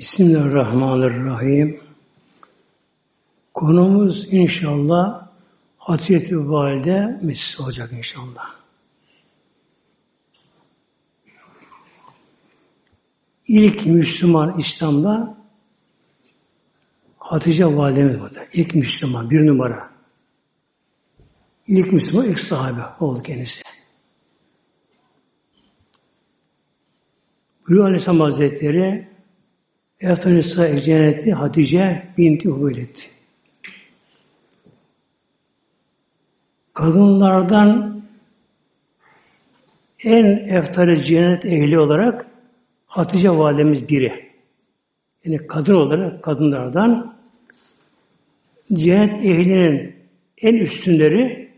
Bismillahirrahmanirrahim. Konumuz inşallah Hazreti Valide Mesih olacak inşallah. İlk Müslüman İslam'da Hatice Validemiz vardı. İlk Müslüman, bir numara. İlk Müslüman, ilk sahabe oldu kendisi. Buyuruyor Aleyhisselam Hazretleri Eftanisa cenneti Hatice binti Hüveylid. Kadınlardan en eftari cennet ehli olarak Hatice validemiz biri. Yani kadın olarak kadınlardan cennet ehlinin en üstünleri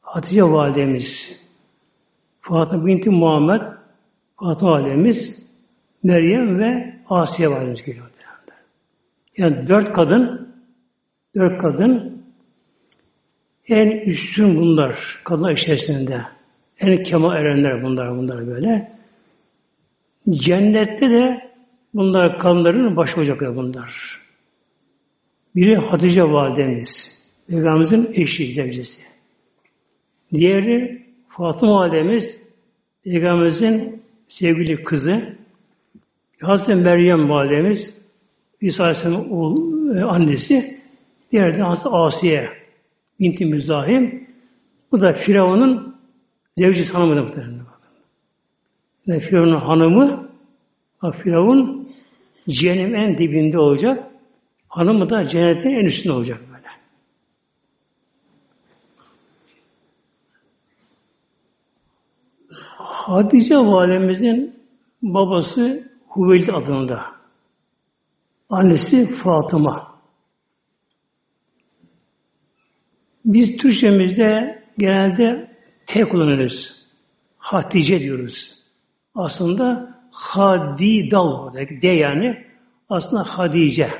Hatice validemiz. Fatıma binti Muhammed Fatıma validemiz Meryem ve Asiye validemiz geliyor. Yani dört kadın dört kadın en üstün bunlar kadınlar içerisinde. En kemal erenler bunlar bunlar böyle. Cennette de bunlar kadınların baş olacaklar bunlar. Biri Hatice validemiz. Peygamberimizin eşi, zevcesi. Diğeri Fatıma validemiz. Peygamberimizin sevgili kızı. Hazreti Meryem validemiz. İsa Aleyhisselam'ın oğlu, e, annesi. Diğeri de Hazreti Asiye binti Müzahim. Bu da Firavun'un zevcisi hanımı muhtemelen. Yani Firavun'un hanımı Firavun cehennem en dibinde olacak. Hanımı da cennetin en üstünde olacak böyle. Hatice validemizin babası Hüveylid adında. Annesi Fatıma. Biz Türkçemizde genelde T kullanırız. Hatice diyoruz. Aslında Hadidal D yani aslında Hadice.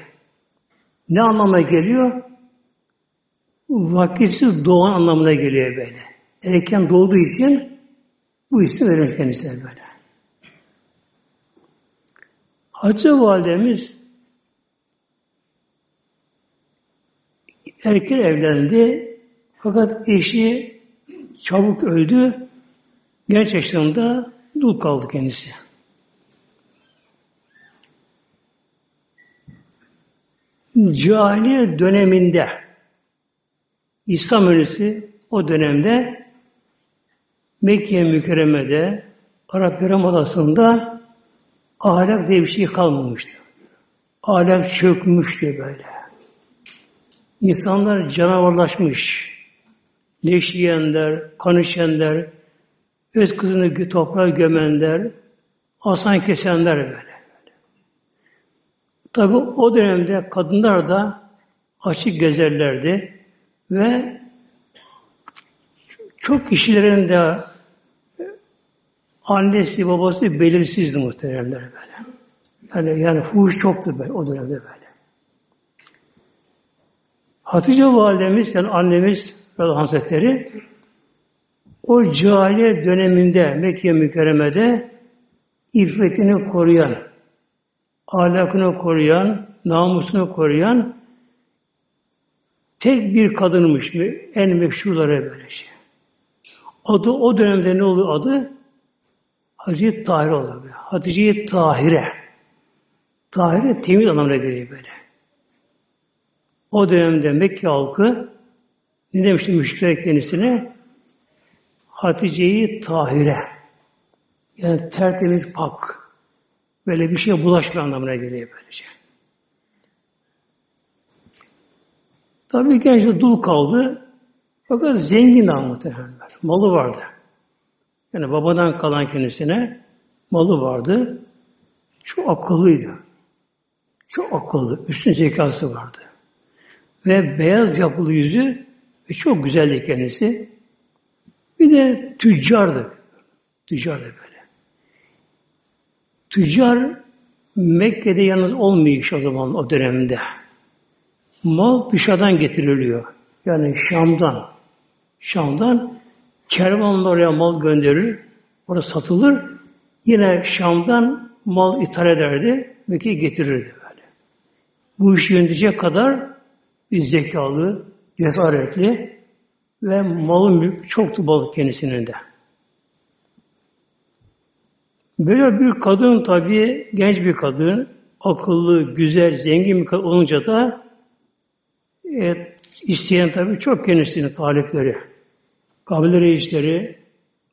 Ne anlamına geliyor? Vakitsiz doğan anlamına geliyor böyle. Erken doğduğu için bu isim verilmiş kendisine böyle. Hatice validemiz erken evlendi fakat eşi çabuk öldü. Genç yaşlarında dul kaldı kendisi. Cahiliye döneminde İslam öncesi o dönemde Mekke mükerremede Arap Yarımadası'nda ahlak diye bir şey kalmamıştı. Ahlak çökmüştü böyle. İnsanlar canavarlaşmış. Leş yiyenler, kan öz kızını toprağa gömenler, asan kesenler böyle. Tabi o dönemde kadınlar da açık gezerlerdi ve çok kişilerin de annesi babası belirsizdi muhteremler böyle. Yani yani fuhuş çoktu böyle, o dönemde böyle. Hatice validemiz yani annemiz Hazretleri o cahiliye döneminde Mekke mükerremede iffetini koruyan, ahlakını koruyan, namusunu koruyan tek bir kadınmış mı? En meşhurları böyle şey. Adı o dönemde ne oluyor adı? Hatice Tahire oldu. Hatice Tahire. Tahire temiz anlamına geliyor böyle. O dönemde Mekke halkı ne demişti müşrikler kendisine? Hatice'yi Tahire. Yani tertemiz pak. Böyle bir şeye bulaşma anlamına geliyor böylece. Tabii genç dul kaldı. Fakat zengin daha muhtemelen. Malı vardı. Yani babadan kalan kendisine malı vardı. Çok akıllıydı. Çok akıllı. Üstün zekası vardı. Ve beyaz yapılı yüzü ve çok güzeldi kendisi. Bir de tüccardı. Tüccardı böyle. Tüccar Mekke'de yalnız olmuyor o zaman o dönemde. Mal dışarıdan getiriliyor. Yani Şam'dan. Şam'dan kervanlar oraya mal gönderir. Orada satılır. Yine Şam'dan mal ithal ederdi Mekke'ye getirirdi böyle. Bu işi yönetecek kadar bir zekalı, cesaretli ve malın mülk çoktu balık kendisinin de. Böyle bir kadın tabii genç bir kadın, akıllı, güzel, zengin bir kadın olunca da e, isteyen tabii çok kendisinin talipleri. Kabile reisleri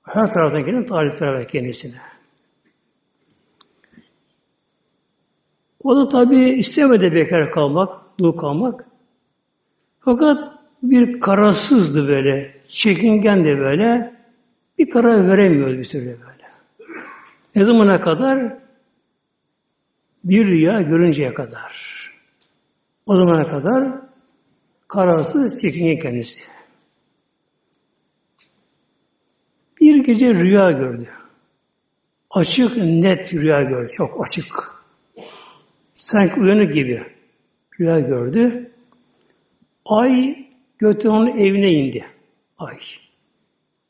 her taraftan gelen talipler var kendisine. O da tabii istemedi bekar kalmak, dul kalmak. Fakat bir kararsızdı böyle, çekingen de böyle, bir karar veremiyordu bir türlü böyle. Ne zamana kadar? Bir rüya görünceye kadar. O zamana kadar kararsız, çekingen kendisi. Bir gece rüya gördü. Açık, net rüya gördü. Çok açık. Sanki uyanık gibi rüya gördü. Ay götü onun evine indi. Ay.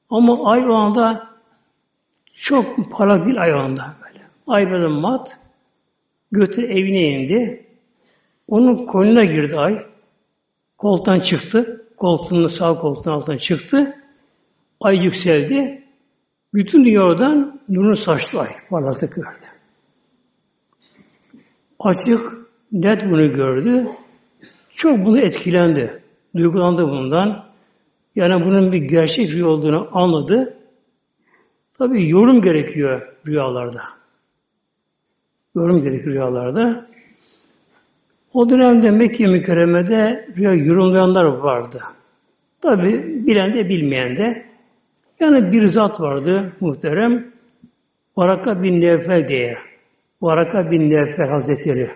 Ama ay o anda çok para değil ay o anda böyle. Ay böyle mat. Götü evine indi. Onun koluna girdi ay. Koltuğundan çıktı. Koltuğunun sağ koltuğunun altından çıktı. Ay yükseldi. Bütün dünyadan nurunu saçtı ay. Parlatık verdi. Açık, net bunu gördü. Çok bunu etkilendi. Duygulandı bundan. Yani bunun bir gerçek rüya olduğunu anladı. Tabi yorum gerekiyor rüyalarda. Yorum gerekiyor rüyalarda. O dönemde Mekke mükerremede rüya yorumlayanlar vardı. Tabi bilen de bilmeyen de. Yani bir zat vardı muhterem. Varaka bin Nevfel diye. Varaka bin Nevfel Hazretleri.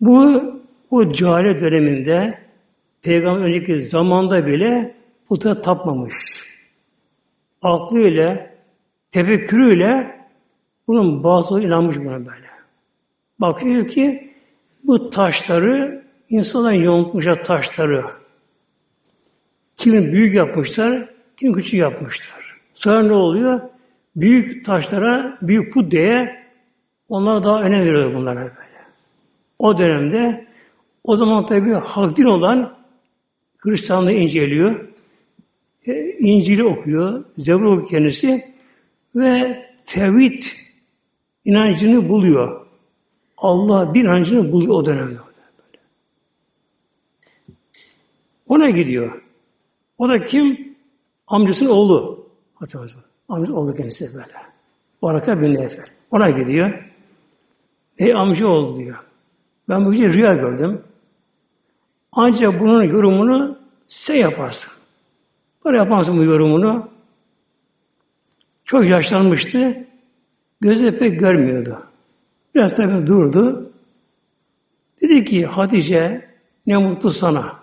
Bu o cahile döneminde peygamber önceki zamanda bile puta tapmamış. Aklıyla, tefekkürüyle bunun bazı inanmış buna böyle. Bakıyor ki bu taşları insanlar yontmuşlar taşları. Kimi büyük yapmışlar, kim küçük yapmışlar. Sonra ne oluyor? Büyük taşlara, büyük put diye onlar daha önem veriyor bunlara böyle. O dönemde o zaman tabi hak din olan Hristiyanlığı inceliyor. E, İncil'i okuyor, Zebur okuyor kendisi ve tevhid inancını buluyor. Allah bir inancını buluyor o dönemde. Ona gidiyor. O da kim? Amcasının oğlu. Amcası oğlu kendisi böyle. Baraka bin Nefer. Ona gidiyor. Ey amca oğlu diyor. Ben bu gece rüya gördüm. Ancak bunun yorumunu sen yaparsın. Böyle yaparsın bu yorumunu. Çok yaşlanmıştı. Gözü pek görmüyordu. Biraz tabi durdu. Dedi ki Hatice ne mutlu sana.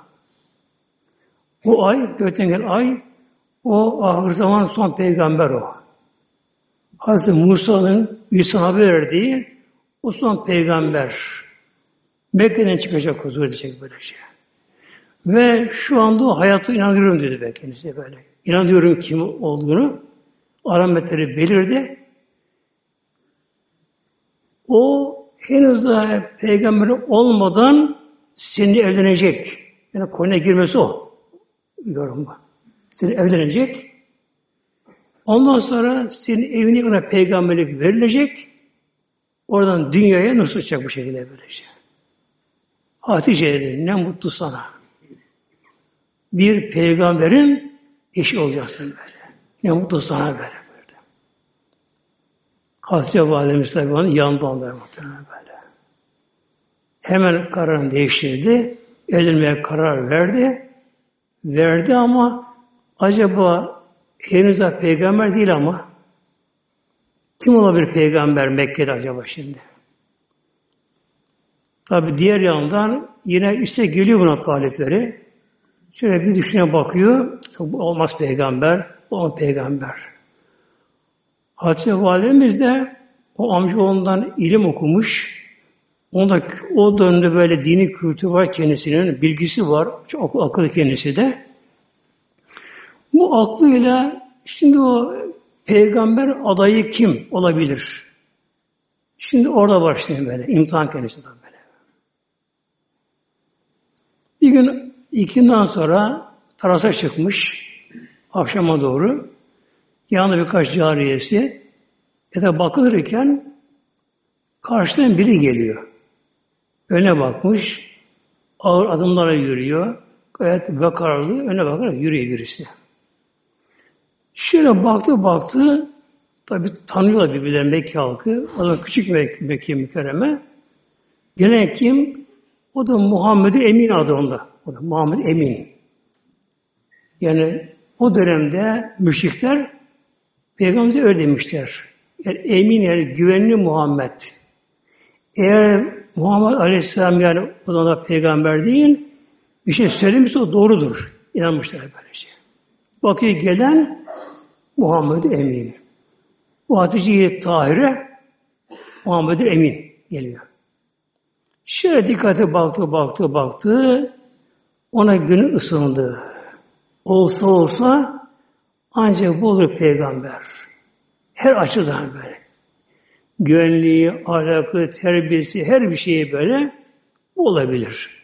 O ay, gökten gelen ay, o ahir zaman son peygamber o. Hazreti Musa'nın İsa'ya haber verdiği o son peygamber. Mekke'den çıkacak huzur edecek böyle şey. Ve şu anda o hayata inanıyorum dedi ben kendisi böyle. İnanıyorum kim olduğunu. Alametleri belirdi. O henüz daha peygamber olmadan seni evlenecek. Yani konuya girmesi o. Yorum bu. Seni evlenecek. Ondan sonra senin evine ona peygamberlik verilecek. Oradan dünyaya nasıl çıkacak bu şekilde böylece. Hatice dedi, ne mutlu sana. Bir peygamberin eşi olacaksın böyle. Ne mutlu sana böyle. böyle. Hatice Validemiz tabi onun yanında onlar muhtemelen böyle. Hemen kararını değiştirdi. Edilmeye karar verdi. Verdi ama acaba henüz daha peygamber değil ama kim olabilir peygamber Mekke'de acaba şimdi? Tabi diğer yandan yine işte geliyor buna talipleri. Şöyle bir düşüne bakıyor. Olmaz peygamber, o peygamber. Hatice Validemiz de o amcaoğlundan ilim okumuş. Onda o dönemde böyle dini kültür var kendisinin, bilgisi var. Çok akıllı kendisi de. Bu aklıyla şimdi o peygamber adayı kim olabilir? Şimdi orada başlayayım böyle. imtihan kendisi tabii böyle. Bir gün ikinden sonra terasa çıkmış akşama doğru. Yanında birkaç cariyesi. Ete bakılırken karşıdan biri geliyor. Öne bakmış. Ağır adımlarla yürüyor. Gayet vakarlı. Öne bakarak yürüyor birisi. Şöyle baktı baktı. Tabi tanıyorlar birbirlerini Mekke halkı. O da küçük Mekke, Mekke mükerreme. Gelen kim? O da Muhammed Emin adı onda. O da Muhammed Emin. Yani o dönemde müşrikler Peygamberimize öyle demişler. Yani emin yani güvenli Muhammed. Eğer Muhammed Aleyhisselam yani o da peygamber değil, bir şey söylemişse o doğrudur. İnanmışlar böylece. Bakıyor gelen Muhammed Emin. Bu Hatice-i Tahire Muhammed Emin geliyor. Şöyle dikkate baktı, baktı, baktı. Ona günü ısındı. Olsa olsa ancak bu olur peygamber. Her açıdan böyle. Güvenliği, ahlakı, terbiyesi, her bir şeyi böyle bu olabilir.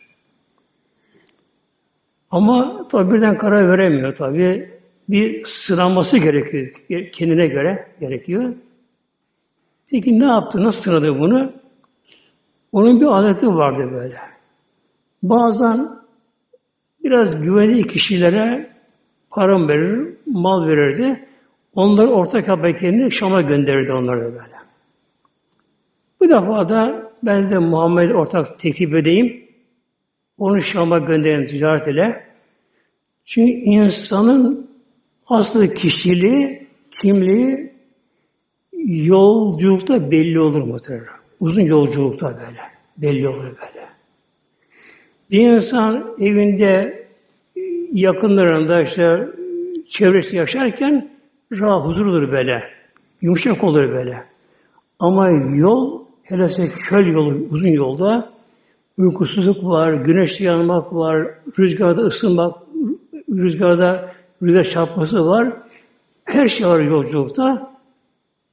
Ama tabi birden karar veremiyor tabi. Bir sıraması gerekiyor. Kendine göre gerekiyor. Peki ne yaptı? Nasıl sıradı bunu? Onun bir adeti vardı böyle. Bazen biraz güvenli kişilere param verir, mal verirdi. Onları ortak haberlerini Şam'a gönderirdi onları böyle. Bu defa da ben de Muhammed ortak teklif edeyim. Onu Şam'a gönderelim ticaret ile. Çünkü insanın aslı kişiliği, kimliği yolculukta belli olur muhtemelen. Uzun yolculukta böyle. Belli olur böyle. Bir insan evinde yakınlarında işte çevresi yaşarken rahat huzurludur böyle. Yumuşak olur böyle. Ama yol hele çöl yolu uzun yolda uykusuzluk var, güneşte yanmak var, rüzgarda ısınmak, rüzgarda rüzgar çarpması var. Her şey var yolculukta.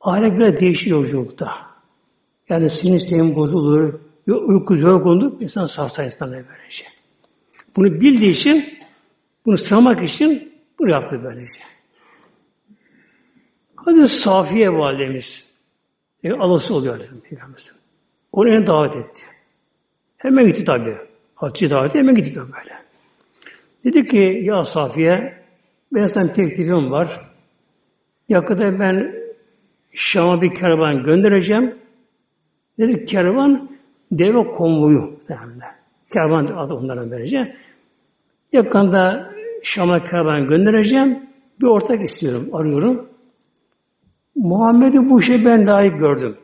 Ahlak bile değişir yolculukta. Yani sinir sistemi bozulur, uyku yorgunluk insan sarsar insanlara böylece. Bunu bildiği için, bunu sığmak için bunu yaptı böylece. Hadi Safiye validemiz, e, alası oluyor Peygamberimizin. Onu davet etti. Hemen gitti tabi. Hatice davet hemen gitti tabi böyle. Dedi ki ya Safiye ben sana teklifim var. Yakında ben Şam'a bir kervan göndereceğim. Dedi kervan deve konvoyu derler. Kervan adı onlara vereceğim. Yakında Şam'a kervan göndereceğim. Bir ortak istiyorum, arıyorum. Muhammed'i bu işe ben layık gördüm.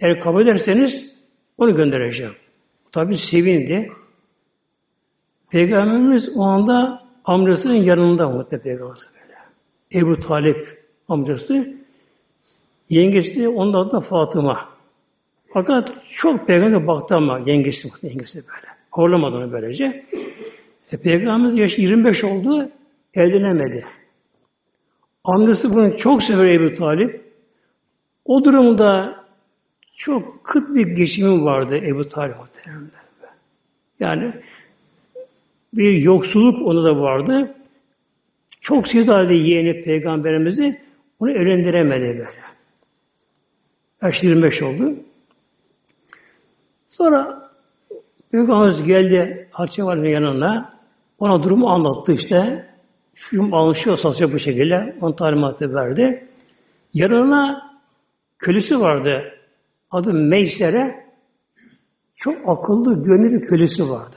Eğer kabul ederseniz onu göndereceğim. Tabi sevindi. Peygamberimiz o anda amcasının yanında muhtemelen Peygamberimiz böyle. Ebu Talip amcası. Yengesi de onun adı da Fatıma. Fakat çok peygamber baktı ama yengesi, yengesi böyle. Horlamadı onu böylece. E, Peygamberimiz yaşı 25 oldu, evlenemedi. Amcası bunu çok sever Ebu Talip. O durumda çok kıt bir geçimim vardı Ebu Talip muhtemelen. Yani bir yoksulluk onu da vardı. Çok sevdi yeğeni peygamberimizi onu evlendiremedi böyle. Yaş 25 oldu. Sonra Peygamberimiz geldi Hatice Validem'in yanına. Ona durumu anlattı işte. Şu alışıyor satacak bu şekilde. Ona talimatı verdi. Yanına kölesi vardı. Adı Meysere. Çok akıllı, gönüllü bir kölesi vardı.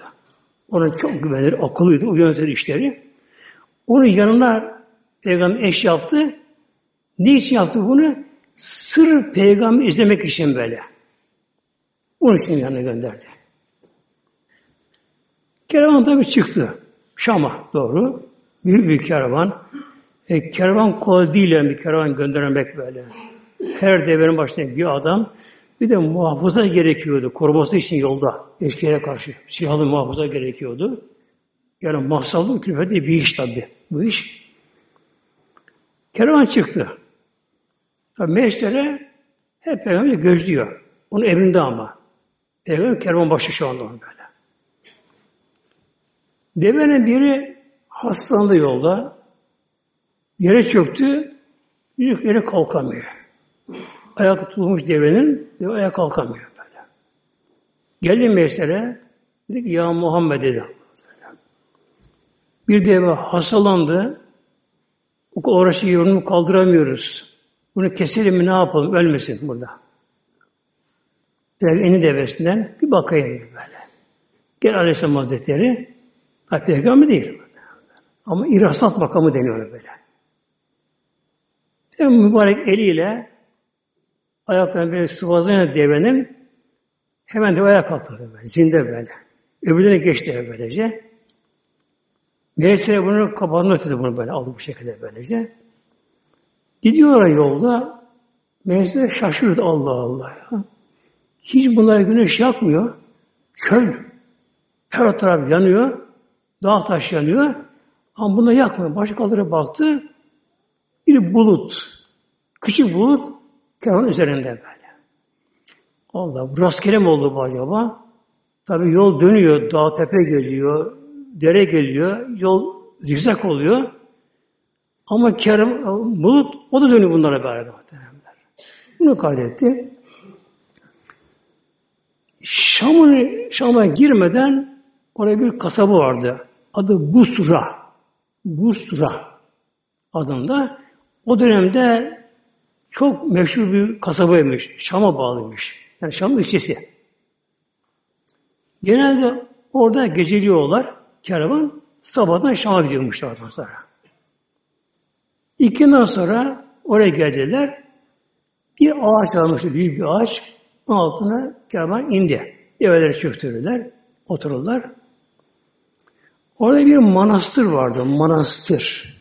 Ona çok güvenir, akıllıydı, o yönetir işleri. Onun yanına peygamber eş yaptı. Ne için yaptı bunu? Sır peygamber izlemek için böyle. Onun için yanına gönderdi. Kervan tabi çıktı. Şam'a doğru. Büyük bir kervan. E, kervan kolay değil yani bir kervan göndermek böyle. Her devenin başında bir adam. Bir de muhafaza gerekiyordu. Koruması için yolda. Eşkıya karşı. Silahlı muhafaza gerekiyordu. Yani mahsallı külfetli bir iş tabi. Bu iş. Kervan çıktı. Tabi hep peygamber gözlüyor. Onun emrinde ama. Peygamber kervan başı şu anda böyle. Devenin biri hastalandı yolda. Yere çöktü. Bir yere kalkamıyor. Ayak tutulmuş devenin, deve ayak kalkamıyor böyle. Geldi mesele, dedi ki ya Muhammed dedi. Bir deve hastalandı, orası yorunu kaldıramıyoruz. Bunu keselim mi ne yapalım, ölmesin burada. Böyle eni devesinden bir bakayım böyle. Gel Aleyhisselam Hazretleri, ha, peygamber değil. Ama irasat makamı deniyor böyle. Hem mübarek eliyle ayaklarını böyle sıvazlayan devenin hemen de ayağa kalktı böyle. Zinde böyle. Öbürlerine geçti böylece. Neyse bunu kapağını ötüdü bunu böyle aldı bu şekilde böylece. Gidiyorlar yolda. Meğerse şaşırdı Allah Allah ya. Hiç bunlar güneş yakmıyor. Çöl. Her taraf yanıyor. Dağ taş yanıyor. Ama buna yakmıyor. Başka kaldırıp baktı. Bir bulut. Küçük bulut kervan üzerinde böyle. Allah bu rastgele mi oldu bu acaba? Tabi yol dönüyor. Dağ tepe geliyor. Dere geliyor. Yol zikzak oluyor. Ama kerem, bulut o da dönüyor bunlara beraber. Bunu kaydetti. Şam'ın Şam'a girmeden oraya bir kasaba vardı. Adı Busra. Busra adında. O dönemde çok meşhur bir kasabaymış. Şam'a bağlıymış. Yani Şam ilçesi. Genelde orada geceliyorlar. Kervan sabahdan Şam'a gidiyormuşlar oradan sonra. İkinden sonra oraya geldiler. Bir ağaç almıştı, büyük bir ağaç. Altına kervan indi. Develeri çöktürdüler, otururlar. Orada bir manastır vardı, manastır.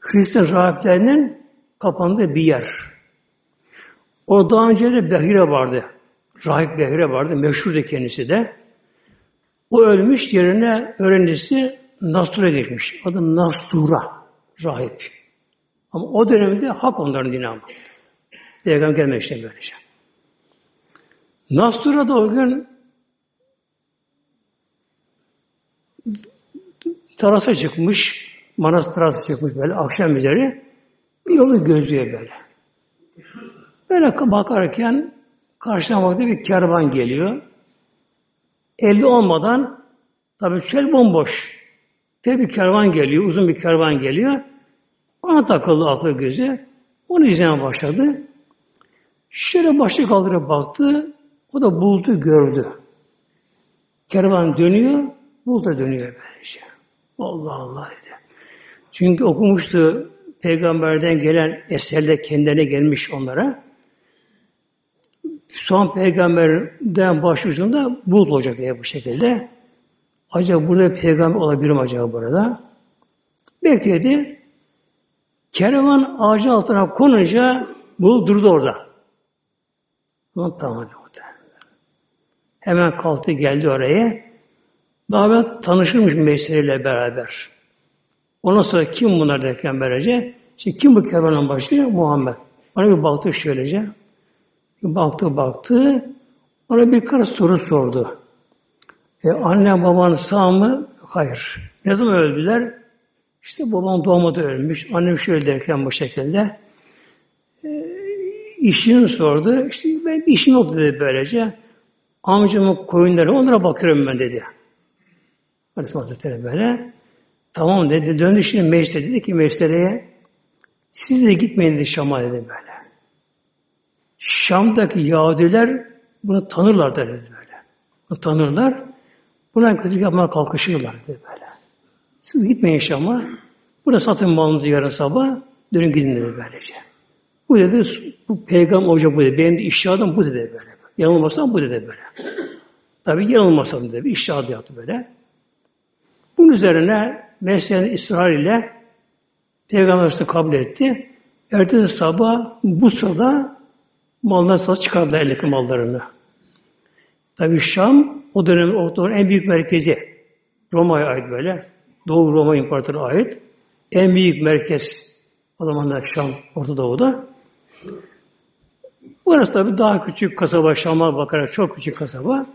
Hristiyan rahiplerinin kapandığı bir yer. O daha önce de Behire vardı. Rahip Behire vardı, meşhur kendisi de. O ölmüş, yerine öğrencisi Nastur'a geçmiş. Adı Nastura, rahip. Ama o dönemde hak onların dini ama. Peygamber gelmemişti böylece. Nastura da o gün terasa çıkmış, Manas terasa çıkmış böyle akşam üzeri bir yolu gözlüyor böyle. Böyle bakarken karşına baktı bir kervan geliyor. Elde olmadan tabii çöl bomboş. Tabi bir kervan geliyor, uzun bir kervan geliyor. Ona takıldı aklı gözü. Onu izlemeye başladı. Şöyle başı kaldırıp baktı. O da buldu, gördü. Kervan dönüyor, bul da dönüyor böylece. Allah Allah dedi. Çünkü okumuştu peygamberden gelen eserde kendilerine gelmiş onlara. Son peygamberden başucunda bulut olacak diye bu şekilde. Acaba burada peygamber olabilir mi acaba burada? Bekledi. Kervan ağacın altına konunca bulut durdu orada. Tamam. Hemen kalktı geldi oraya. Ben tanışırmış meseleyle beraber. Ondan sonra kim bunlar derken böylece? İşte kim bu kervanın başı? Muhammed. Ona bir baktı şöylece. Bir baktı baktı. Ona birkaç soru sordu. E, anne baban sağ mı? Hayır. Ne zaman öldüler? İşte babam doğmadı ölmüş. Annem şöyle derken bu şekilde. E, işini sordu. İşte ben işim yok dedi böylece. Amcamın koyunları onlara bakıyorum ben dedi. Aleyhisselam Hazretleri böyle. Tamam dedi. Döndü şimdi meclise dedi ki mecliseye siz de gitmeyin dedi Şam'a dedi böyle. Şam'daki Yahudiler bunu tanırlar dedi böyle. Bunu tanırlar. Buna kötülük yapmaya kalkışırlar dedi böyle. Siz gitmeyin Şam'a. Burada satın malınızı yarın sabah dönün gidin dedi böylece. Bu dedi, bu peygamber hoca bu dedi. Benim de işadım bu dedi böyle. Yanılmasam bu dedi böyle. Tabi yanılmasam dedi. İşadı yaptı böyle. Bunun üzerine mesleğin ısrar ile Peygamber kabul etti. Ertesi sabah bu sırada malına satış çıkardılar eldeki mallarını. Tabi Şam o dönem Orta en büyük merkezi. Roma'ya ait böyle. Doğu Roma İmparatoru'na ait. En büyük merkez o zaman da Şam Orta Doğu'da. Burası tabi daha küçük kasaba, Şam'a bakarak çok küçük kasaba.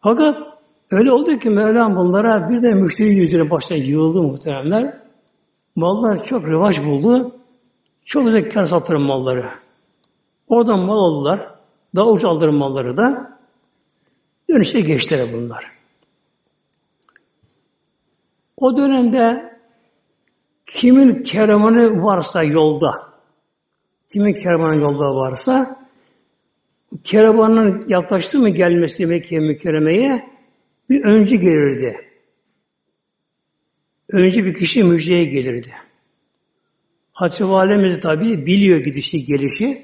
Fakat öyle oldu ki Mevlam bunlara bir de müşteri yüzüne başta yığıldı muhteremler. Mallar çok revaç buldu. Çok güzel kar sattılar malları. Oradan mal aldılar. Daha ucuz aldılar malları da. Dönüşe geçtiler bunlar. O dönemde kimin kervanı varsa yolda, kimin kervanı yolda varsa, kervanın yaklaştı mı gelmesi Mekke mükerremeye bir öncü gelirdi. Önce bir kişi müjdeye gelirdi. Hatice Validemiz tabi biliyor gidişi gelişi.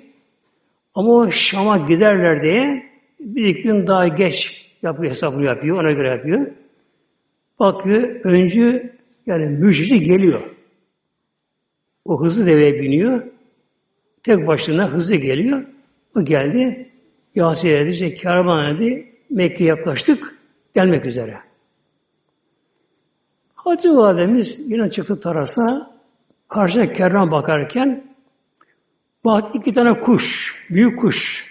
Ama o Şam'a giderler diye bir gün daha geç yapıyor, hesabını yapıyor, ona göre yapıyor. Bakıyor, öncü yani müjdeci geliyor. O hızlı deveye biniyor. Tek başına hızlı geliyor. O geldi. Yasin dedi, işte, kervan dedi, Mekke'ye yaklaştık, gelmek üzere. Hacı Validemiz yine çıktı tarasa, karşıya kervan bakarken, bak iki tane kuş, büyük kuş,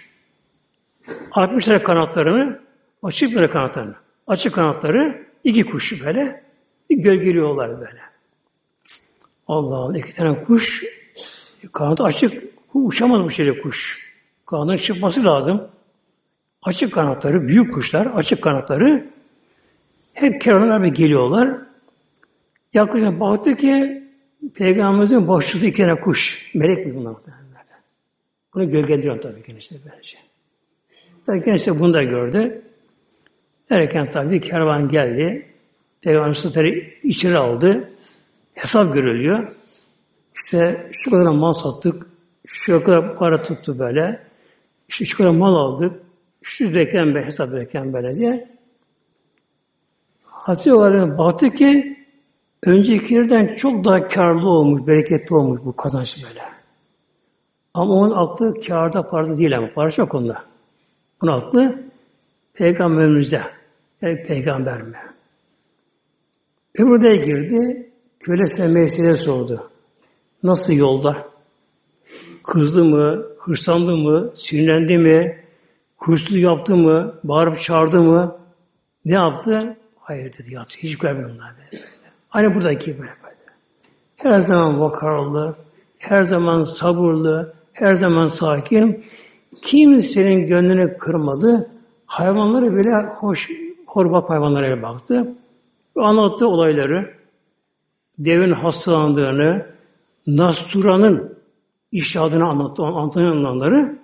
atmışlar kanatlarını, açık böyle kanatlarını, açık kanatları, iki kuş böyle, bir gölgeliyorlar böyle. Allah Allah, iki tane kuş, kanat açık, uçamaz bu şeyle kuş. Kanadın çıkması lazım. Açık kanatları, büyük kuşlar, açık kanatları hep kervanlar bir geliyorlar. Yaklaşık baktı ki Peygamberimizin başlığı iki tane kuş. Melek mi bunlar? Bunu gölgelendiriyor tabii kendisi böylece. Tabii kendisi bunu da gördü. Erken tabii kervan geldi. Peygamber Sıtır'ı içeri aldı. Hesap görülüyor. İşte şu kadar mal sattık, şu kadar para tuttu böyle. İşte şu kadar mal aldık, şu beklenen be, hesap beklenen böylece. Hatice Validem baktı ki öncekilerden çok daha karlı olmuş, bereketli olmuş bu kazanç böyle. Ama onun aklı kârda parada değil ama para çok onda. Onun aklı peygamberimizde. Yani peygamber mi? Öbürü girdi, kölesine mesele sordu. Nasıl yolda? Kızdı mı, hırslandı mı, sinirlendi mi, hırsızlık yaptı mı, bağırıp çağırdı mı? Ne yaptı? Hayır dedi, yaptı. Hiç görmedim onlar böyle. Aynı buradaki böyle böyle. Her zaman vakarlı, her zaman sabırlı, her zaman sakin. Kimsenin gönlünü kırmadı. Hayvanları bile hoş, horbak hayvanlara baktı. Anlattı olayları. Devin hastalandığını, Nastura'nın işadını anlattı, anlatılanları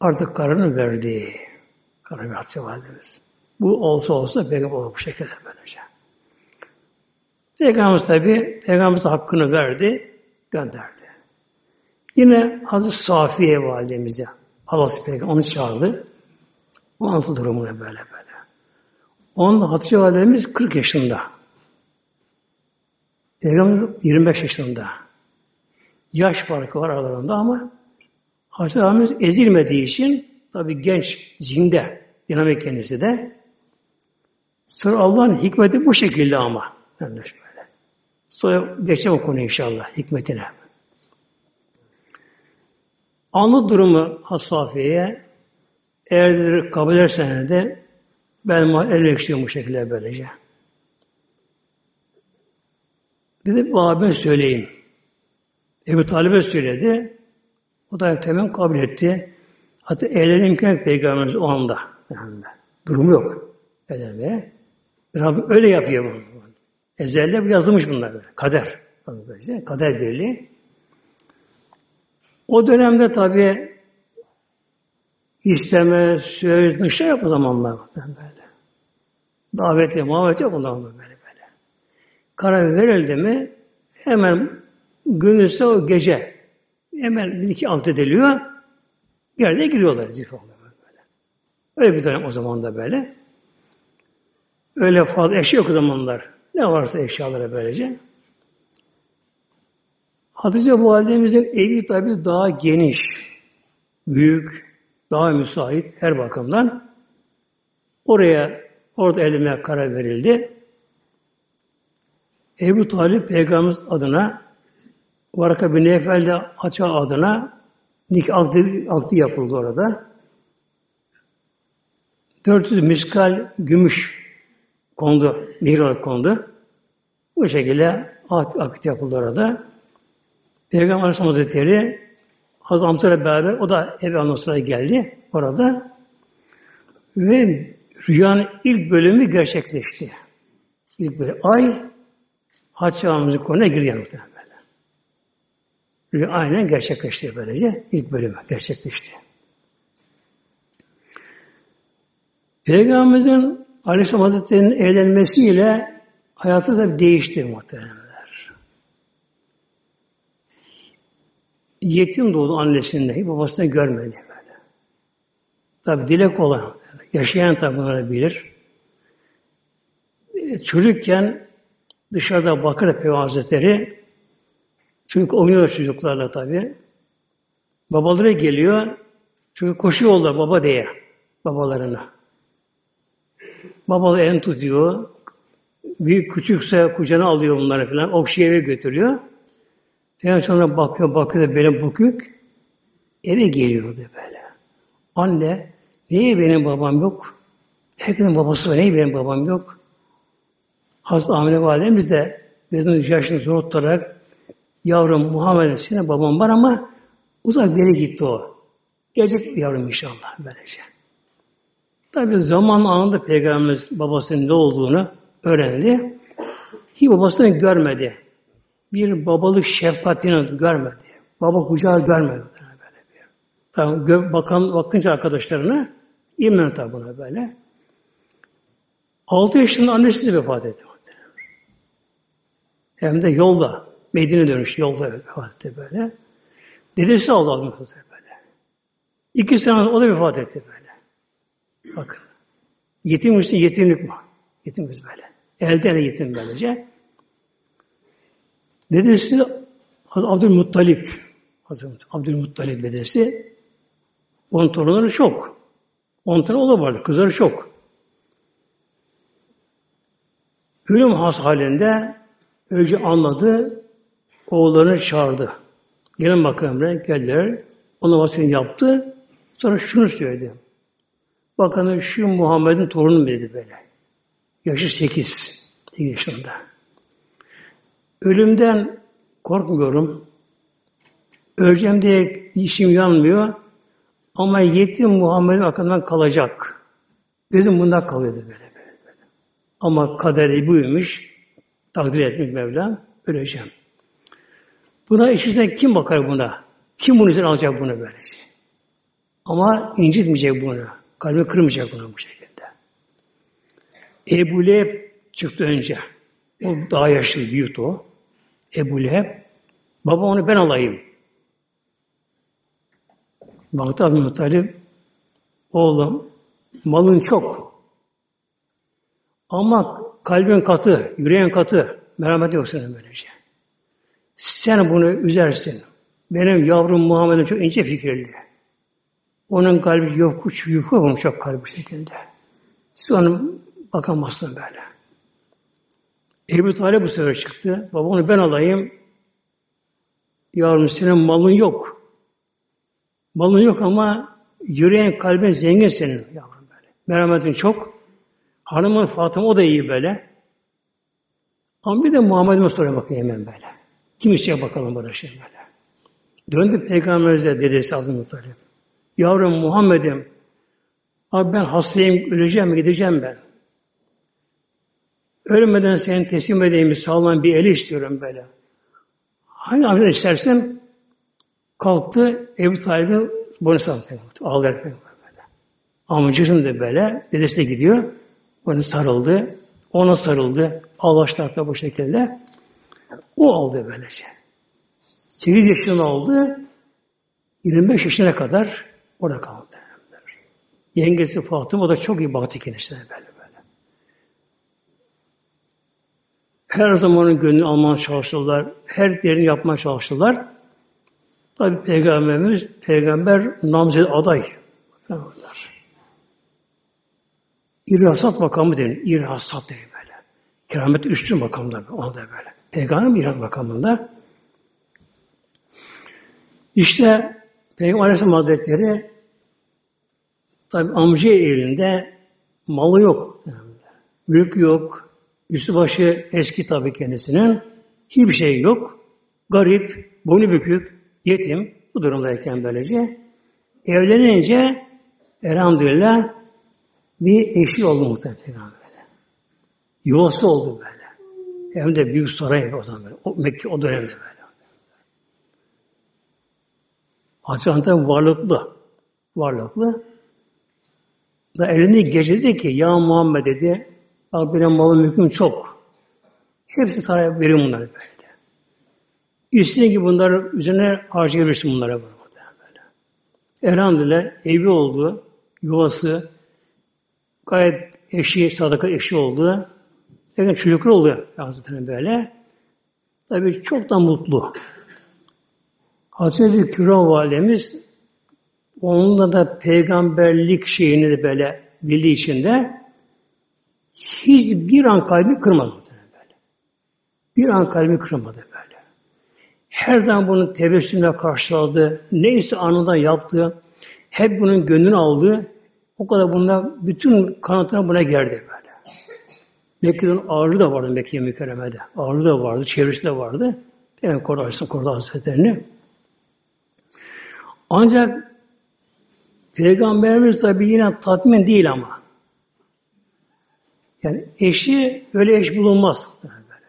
artık kararını verdi. Kararını verdi validemiz. Bu olsa olsa peygamber olur bu şekilde böylece. Peygamberimiz tabi Peygamberimiz hakkını verdi, gönderdi. Yine Hazreti Safiye validemize Allah Peygamber onu çağırdı. O anlatı durumunu böyle böyle. Onun Hatice validemiz 40 yaşında. Peygamber 25 yaşında. Yaş farkı var aralarında ama Hatice validemiz ezilmediği için tabi genç, zinde, dinamik kendisi de. Sonra Allah'ın hikmeti bu şekilde ama. Yani böyle. Sonra geçeceğim o konu inşallah, hikmetine. Anlı durumu Hasafiye'ye eğer kabul edersen de ben el bekliyorum bu şekilde böylece. Dedi abime söyleyeyim. Ebu Talib'e söyledi. O da temel kabul etti. Hatta evlenirken Peygamberimiz o anda. Yani durumu yok. Evlenmeye. Rabbim öyle yapıyor bunu. Ezelde yazılmış bunlar böyle. Kader. Kader birliği. O dönemde tabi isteme, söz, şey yok o zamanlar böyle. Davetli, muhabbet yok o zaman böyle böyle. Karar verildi mi hemen günüzde o gece hemen bir iki alt ediliyor. Yerde giriyorlar zifre böyle. Öyle bir dönem o zaman da böyle. Öyle fazla eşya yok o zamanlar. Ne varsa eşyalara böylece. Hatice validemizin evi tabi daha geniş, büyük, daha müsait her bakımdan. Oraya, orada elime karar verildi. Ebu Talip Peygamberimiz adına, Varaka bin Nefel de Haça adına nikah akdi, akdi yapıldı orada. 400 miskal gümüş kondu, mihra kondu. Bu şekilde akit yapıldı orada. Peygamber Aleyhisselam Hazretleri Hazreti Amca'yla beraber o da ev anonsuna geldi orada. Ve rüyanın ilk bölümü gerçekleşti. İlk bölüm. Ay haç çağımızın konuna girdi böyle. Rüya aynen gerçekleşti böylece. ilk bölümü gerçekleşti. Peygamberimizin Aleyhisselam Hazretleri'nin evlenmesiyle hayatı da değişti muhteremler. Yetim doğdu annesinden, babasını görmedi böyle. Tabi dilek olan, yaşayan tabi bunları bilir. E, çocukken dışarıda bakır Peygamber Hazretleri, çünkü oynuyor çocuklarla tabi. Babaları geliyor, çünkü koşuyorlar baba diye babalarına. Babalı en tutuyor. Bir küçükse kucağına alıyor bunları falan. Okşaya eve götürüyor. Peygamber sonra bakıyor, bakıyor da benim bükük. Eve geliyordu böyle. Anne, niye benim babam yok? Herkesin babası var, niye benim babam yok? Hazreti Amine Validemiz de gözünün yaşını zor yavrum Muhammed senin babam var ama uzak bir yere gitti o. Gelecek yavrum inşallah böylece. Tabi zaman anında Peygamberimiz babasının ne olduğunu öğrendi. Hiç babasını görmedi. Bir babalık şefkatini görmedi. Baba kucağı görmedi. Böyle bir. Tabi bakan, bakınca arkadaşlarına iman tabi buna böyle. Altı yaşında annesi de vefat etti. Hem de yolda. Medine dönüş yolda vefat etti böyle. Dedesi aldı almış böyle. İki sene o da vefat etti böyle. Bakın. Yetim misin? Yetimlik mi? Yetimiz böyle. Elde de yetim böylece. Dedesi Abdülmuttalip. Abdülmuttalip dedesi. Onun torunları çok. On tane oğlu vardı. Kızları çok. Ölüm has halinde önce anladı. Oğullarını çağırdı. Gelin bakalım. Geldiler. Ona vasiyetini yaptı. Sonra şunu söyledi. Bakın şu Muhammed'in torunu dedi böyle. Yaşı sekiz. yaşında. Ölümden korkmuyorum. Öleceğim diye işim yanmıyor. Ama yetim Muhammed'in arkamdan kalacak. Dedim bunda kalıyordu böyle böyle. böyle. Ama kaderi buymuş. Takdir etmiş Mevlam. Öleceğim. Buna işitsen kim bakar buna? Kim bunu için alacak bunu böylece? Ama incitmeyecek bunu. Kalbi kırmayacak bunu bu şekilde. Ebu Leheb çıktı önce. O daha yaşlı, büyüktü o. Ebu Leheb. Baba onu ben alayım. Baktı Abi Mutalip, oğlum malın çok. Ama kalbin katı, yüreğin katı, merhamet yok senin böylece. Sen bunu üzersin. Benim yavrum Muhammed'in çok ince fikirli. Onun kalbi yok, kuş yukarı olmuş çok kalbi şekilde. Siz onu bakamazsın böyle. Ebu Talib bu sefer çıktı. Baba onu ben alayım. Yavrum senin malın yok. Malın yok ama yüreğin, kalbin zengin senin yavrum böyle. Merhametin çok. Hanımın Fatıma o da iyi böyle. Ama bir de Muhammed'ime sonra bakayım hemen böyle. Kim işe bakalım bana şimdi böyle. Döndü Peygamberimize dedesi Abdülmuttalip. Yavrum Muhammed'im, abi ben hastayım, öleceğim, gideceğim ben. Ölmeden seni teslim edeyim, sağlam bir eli istiyorum böyle. Hangi ameliyat istersen kalktı, Ebu Talib'in boynuna sarıldı. Ağlayarak böyle. Amcasım da böyle, dedesi de gidiyor. Onu sarıldı, ona sarıldı. Ağlaştı bu şekilde. O aldı böylece. 8 yaşında oldu. 25 yaşına kadar Orada kaldı. Yengesi Fatıma o da çok iyi baktı kendisine böyle böyle. Her zaman onun gönlünü almaya çalıştılar. Her derini yapmaya çalıştılar. Tabi Peygamberimiz, peygamber namzet aday. Tamamlar. İrhasat makamı denir. İrhasat denir böyle. Keramet üstün makamda onda böyle. Peygamber irhasat makamında. İşte Peygamber Aleyhisselam Hazretleri tabi amca elinde malı yok. Mülk yok. Üstü başı eski tabi kendisinin. Hiçbir şey yok. Garip, boynu bükük, yetim bu durumdayken böylece evlenince elhamdülillah bir eşi oldu muhtemelen peygamber. Yuvası oldu böyle. Hem de büyük saray o zaman böyle. O, Mekke o dönemde böyle. Hazreti varlıklı. Varlıklı. Da elinde gece dedi ki ya Muhammed dedi bak benim malım mülküm çok. Hepsi saraya verin bunları böyle. İstediğin gibi bunları üzerine harcayabilirsin bunlara böyle. Elhamdülillah evi oldu, yuvası, gayet eşi, sadaka eşi oldu. Lakin çocuklar oldu Hazretleri böyle. Tabi çok da mutlu. Hazreti Küra Validemiz onunla da peygamberlik şeyini de böyle dili içinde hiçbir an kalbi kırmadı böyle. Bir an kalbi kırmadı böyle. Her zaman bunu tebessümle karşıladı. Neyse anında yaptı. Hep bunun gönlünü aldı. O kadar bunda bütün kanatına buna gerdi böyle. Mekke'nin ağırlığı da vardı Mekke mükerremede. Ağırlığı da vardı, çevresi de vardı. Yani koruyarsın korudu Hazretlerini. Ancak Peygamberimiz tabi yine tatmin değil ama. Yani eşi öyle eş bulunmaz. Böyle böyle.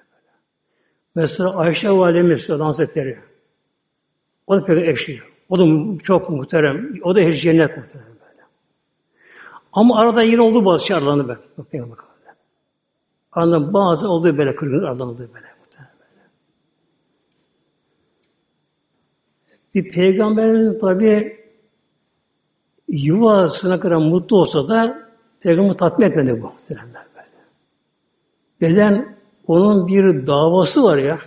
Mesela Ayşe Validemiz Hazretleri. O da pek eşi. O da çok muhterem. O da her cennet muhterem böyle. Ama arada yine oldu bazı şey aralarında ben. Bakalım. Aralarında bazı oldu böyle kırgın. Muhterem böyle. Bir peygamberimiz tabi yuvasına kadar mutlu olsa da peygamber tatmin etmedi bu. Neden? Onun bir davası var ya.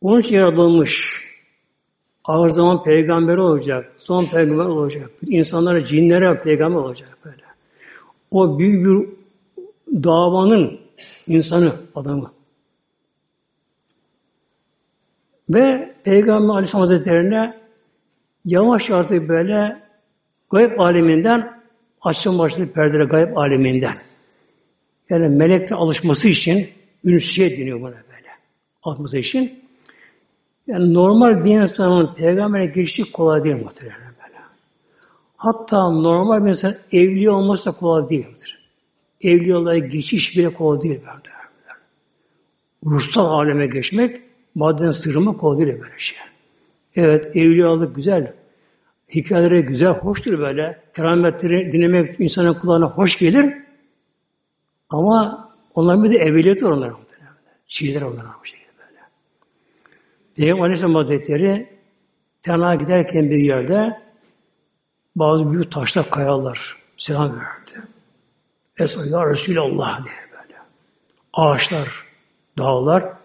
Onun için yaratılmış. Ağır zaman peygamber olacak. Son peygamber olacak. İnsanlara, cinlere peygamber olacak böyle. O büyük bir davanın insanı, adamı. Ve Peygamber Aleyhisselam Hazretleri'ne yavaş artık böyle gayb aleminden açın başladı perdele gayb aleminden. Yani melekte alışması için ünsiye deniyor buna böyle. Alışması için yani normal bir insanın peygambere girişi kolay değil muhtemelen böyle. Hatta normal bir insan evli olması da kolay değildir. Evli olaya geçiş bile kolay değil bence. Ruhsal aleme geçmek, madden sırrıma kolay değil böyle şey. Evet, evliyalık güzel. Hikayeleri güzel, hoştur böyle. Kerametleri dinlemek insanın kulağına hoş gelir. Ama onların bir de evveliyeti var onlara. Çiğler onlara bu şekilde. Peygamber Aleyhisselam Hazretleri tenha giderken bir yerde bazı büyük taşlar kayalar selam verdi. Esra ya Resulallah diye böyle. Ağaçlar, dağlar,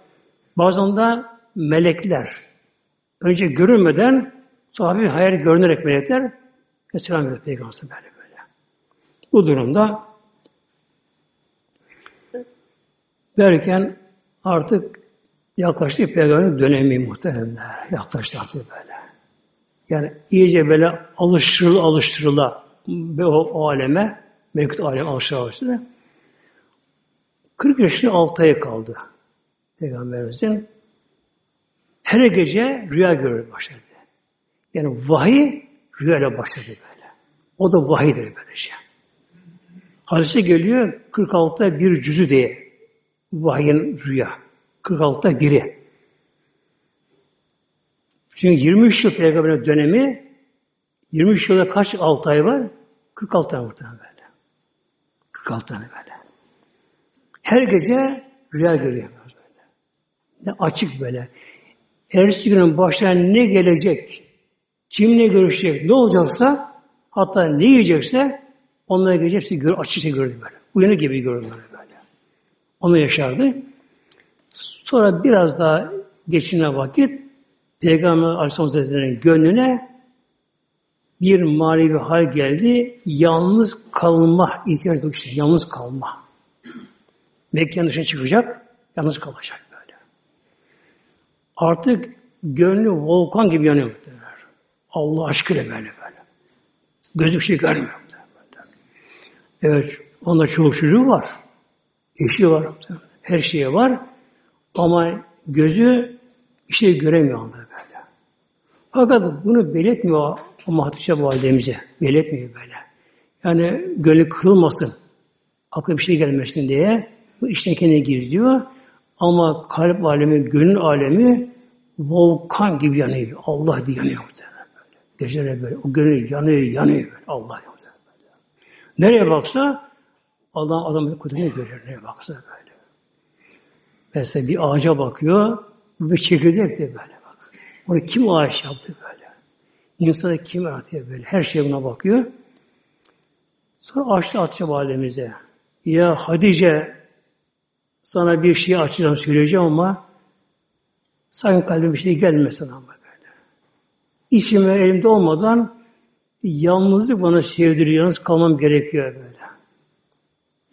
bazen de melekler. Önce görünmeden sonra hayal görünerek melekler selam verdi Peygamber böyle böyle. Bu durumda derken artık Yaklaştı peygamberin dönemi muhteremler. Yaklaştı artık böyle. Yani iyice böyle alıştırıla alıştırıla ve o, o aleme, mevcut aleme alıştırıla alıştırıla 40 yaşında 6 ay kaldı. Peygamberimizin her gece rüya görür başladı. Yani vahiy rüyayla başladı böyle. O da vahiydir böyle şey. Hadise geliyor 46'da bir cüzü diye vahyin rüya. 46'da biri. Çünkü 23 yıl peygamberin dönemi 23 yılda kaç 6 ay var? 46 tane muhtemelen böyle. 46 tane böyle. Her gece rüya görüyor açık böyle. Ertesi günün başına ne gelecek, kimle görüşecek, ne olacaksa hatta ne yiyecekse onlara gelecek gör, açıkça gördü böyle. Uyanık gibi gördü böyle. Onu yaşardı. Sonra biraz daha geçine vakit Peygamber Aleyhisselam Hazretleri'nin gönlüne bir manevi hal geldi. Yalnız kalma ihtiyaç duydu. Yalnız kalma. Mekke'nin dışına çıkacak, yalnız kalacak böyle. Artık gönlü volkan gibi yanıyor. Allah aşkıyla böyle böyle. Gözü bir şey görmüyor. Evet, onda çoluk çocuğu var. Eşi var. Her şeye var. Ama gözü bir şey göremiyor onda böyle. Fakat bunu belirtmiyor ama Hatice validemize. Belirtmiyor böyle. Yani gönlü kırılmasın. Aklı bir şey gelmesin diye bu işten kendini gizliyor. Ama kalp alemi, gönül alemi volkan gibi yanıyor. Allah diye yanıyor muhtemelen böyle. Geceleri böyle. O gönül yanıyor, yanıyor böyle. Allah yanıyor. Nereye baksa Allah adamın kudretini görüyor. Nereye baksa böyle. Mesela bir ağaca bakıyor. Bir çekirdek de böyle bak. Onu kim ağaç yaptı böyle. İnsanı kim yarattı böyle. Her şey buna bakıyor. Sonra açtı Hatice validemize. Ya Hadice sana bir şey açacağım söyleyeceğim ama sakın kalbime bir şey gelmesin ama böyle. İçime elimde olmadan yalnızlık bana sevdiriyor. Yalnız kalmam gerekiyor böyle.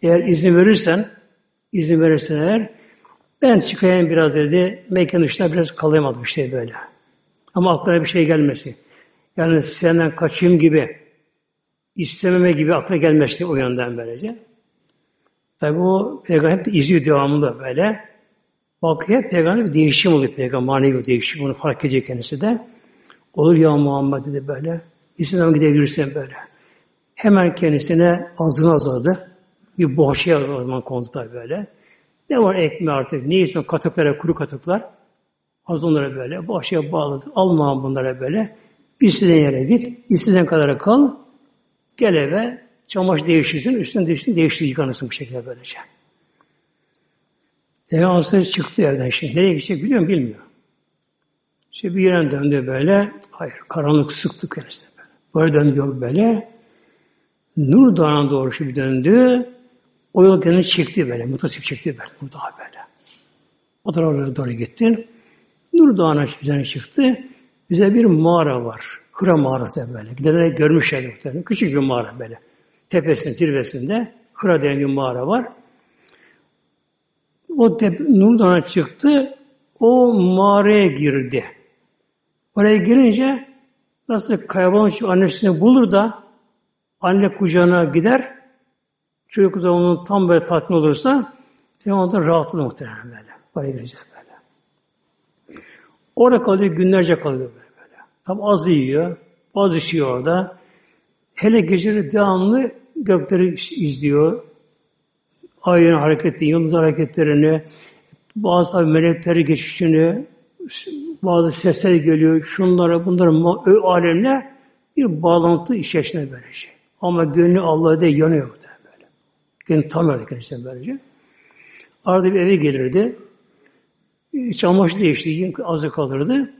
Eğer izin verirsen, izin verirsen eğer, ben çıkayım biraz dedi, mekan dışında biraz kalayım bir şey böyle. Ama aklına bir şey gelmesi. Yani senden kaçayım gibi, istememe gibi aklına gelmesi o yönden böylece. Tabi o peygamber hep de izliyor devamlı böyle. Bakıyor peygamber bir değişim oluyor peygamber manevi bir değişim onu fark edecek kendisi de. Olur ya Muhammed dedi böyle. İstediğin gidebilirsin böyle. Hemen kendisine ağzını azaldı. Bir bohçaya o zaman kondu tabi böyle. Ne var ekmeği artık, ne istiyorsun katıklara, kuru katıklar. Az onlara böyle bohçaya bağladı. Alma bunlara böyle. İstediğin yere git, istediğin kadar kal. Gel eve, çamaşır değiştirsin, üstüne değiştir, değiştir yıkanırsın bu şekilde böylece. Peygamber çıktı evden şimdi. Nereye gidecek biliyor musun? Bilmiyor. İşte bir yere döndü böyle. Hayır, karanlık sıktı kendisine böyle. Böyle döndü böyle. Nur Dağı'na doğru bir döndü. O yol kendini çekti böyle. Mutasip çekti böyle. Nur Dağı böyle. O tarafa doğru gitti. Nur Dağı'na üzerine çıktı. Güzel bir mağara var. Hıra mağarası böyle. Gidenler görmüşler muhtemelen. Küçük bir mağara böyle. Tepesinin zirvesinde Hıra denen bir mağara var. O tepe, Nur Dağı'na çıktı. O mağaraya girdi. Oraya girince nasıl kaybolmuş annesini bulur da anne kucağına gider, çocuk da onun tam böyle tatmin olursa ondan rahatladı muhtemelen böyle. Oraya girecek böyle. Orada kalıyor, günlerce kalıyor böyle. böyle. Tam az yiyor, az içiyor orada. Hele geceleri devamlı gökleri izliyor. Ayın hareketini, yıldız hareketlerini, bazı tabi melekleri geçişini, bazı sesler geliyor, şunlara, bunlara, alemle bir bağlantı içerisinde böylece. Ama gönlü Allah'a da yanıyor böyle. Gönlü tam öyle kendisine böylece. Arada bir eve gelirdi. Çamaşır değişti, azı kalırdı.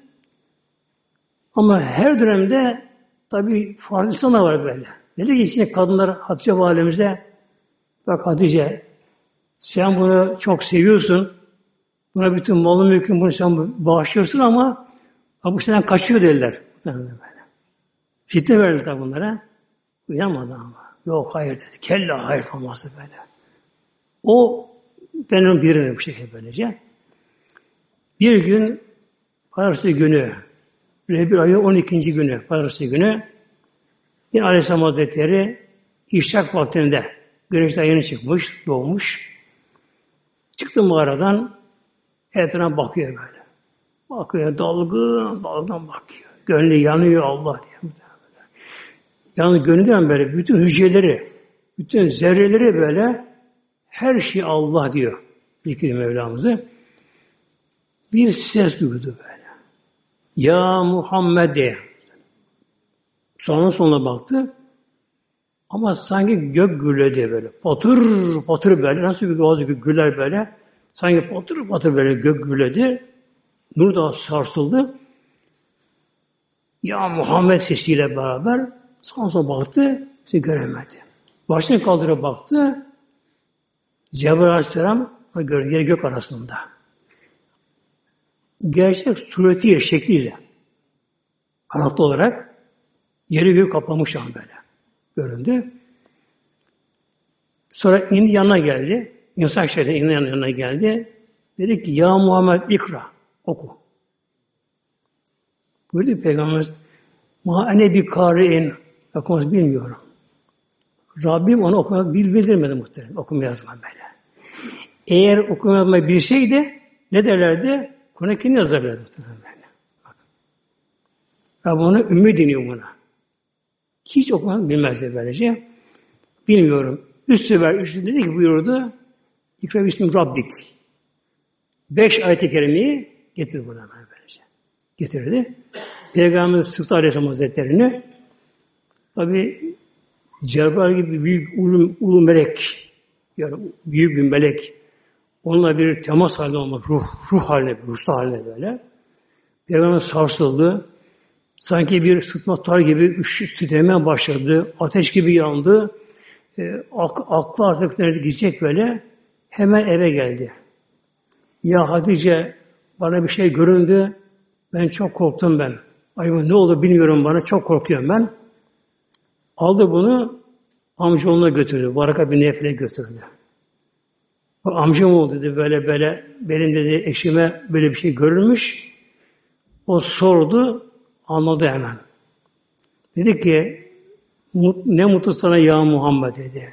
Ama her dönemde tabi farklı insanlar var böyle. Dedi ki işte kadınlar Hatice validemize bak Hatice sen bunu çok seviyorsun. Buna bütün malı mülkün bunu sen bağışlıyorsun ama bu senden kaçıyor derler. Fitne verdiler bunlara. Uyanmadı ama. Yok hayır dedi. Kella hayır olmazdı böyle. O benim birine bu şekilde böylece. Bir gün Pazartesi günü Rebir ayı 12. günü Pazartesi günü yine Aleyhisselam Hazretleri İşrak vaktinde güneş yeni çıkmış, doğmuş. Çıktı mağaradan etrafına bakıyor böyle. Bakıyor dalgın, dalgın bakıyor. Gönlü yanıyor Allah diye. Yani gönülden böyle bütün hücreleri, bütün zerreleri böyle her şey Allah diyor. Zikri Mevlamızı. Bir ses duydu böyle. Ya Muhammed diye. Sonra sonra baktı. Ama sanki gök gürledi böyle. Patır patır böyle. Nasıl bir bazı güller böyle. Sanki patır patır böyle gök gürledi. Nur da sarsıldı. Ya Muhammed sesiyle beraber sola baktı, hiç göremedi. Başını kaldırıp baktı, Cebrail Aleyhisselam gördü, yer gök arasında. Gerçek suretiyle, şekliyle kanatlı olarak yeri gök kaplamış an böyle göründü. Sonra indi yanına geldi. İnsan şeyden indi yanına geldi. Dedi ki ya Muhammed ikra oku. Buyurdu Peygamber Ma ene bir kari'in. Okuması bilmiyorum. Rabbim onu okuma bil bildirmedi muhtemelen. Okuma yazma böyle. Eğer okuma yazmayı bilseydi ne derlerdi? Kur'an kendi yazarlardı muhtemelen böyle. Rabbim ona ümmi deniyor buna. Hiç okuma bilmezdi böylece. Bilmiyorum. Üst sefer üstü dedi ki buyurdu. İkra bismi Rabbik. Beş ayet-i kerimeyi getirdi buradan böylece. Getirdi. Peygamber Sıhtı Aleyhisselam Hazretleri'ni tabi Cebrail gibi büyük ulu, ulu melek yani büyük bir melek onunla bir temas halinde olmak, ruh, ruh haline, ruhsal haline böyle. Peygamber sarsıldı. Sanki bir sıtma tar gibi üşüt titremeye başladı. Ateş gibi yandı. E, ak, aklı artık nerede gidecek böyle. Hemen eve geldi. Ya Hatice bana bir şey göründü. Ben çok korktum ben. Ay ne oldu bilmiyorum bana. Çok korkuyorum ben. Aldı bunu amcaoğluna götürdü. Varaka bir nefile götürdü. Amcam oldu dedi böyle böyle benim dedi eşime böyle bir şey görülmüş. O sordu anladı hemen. Dedi ki ne mutlu sana ya Muhammed dedi.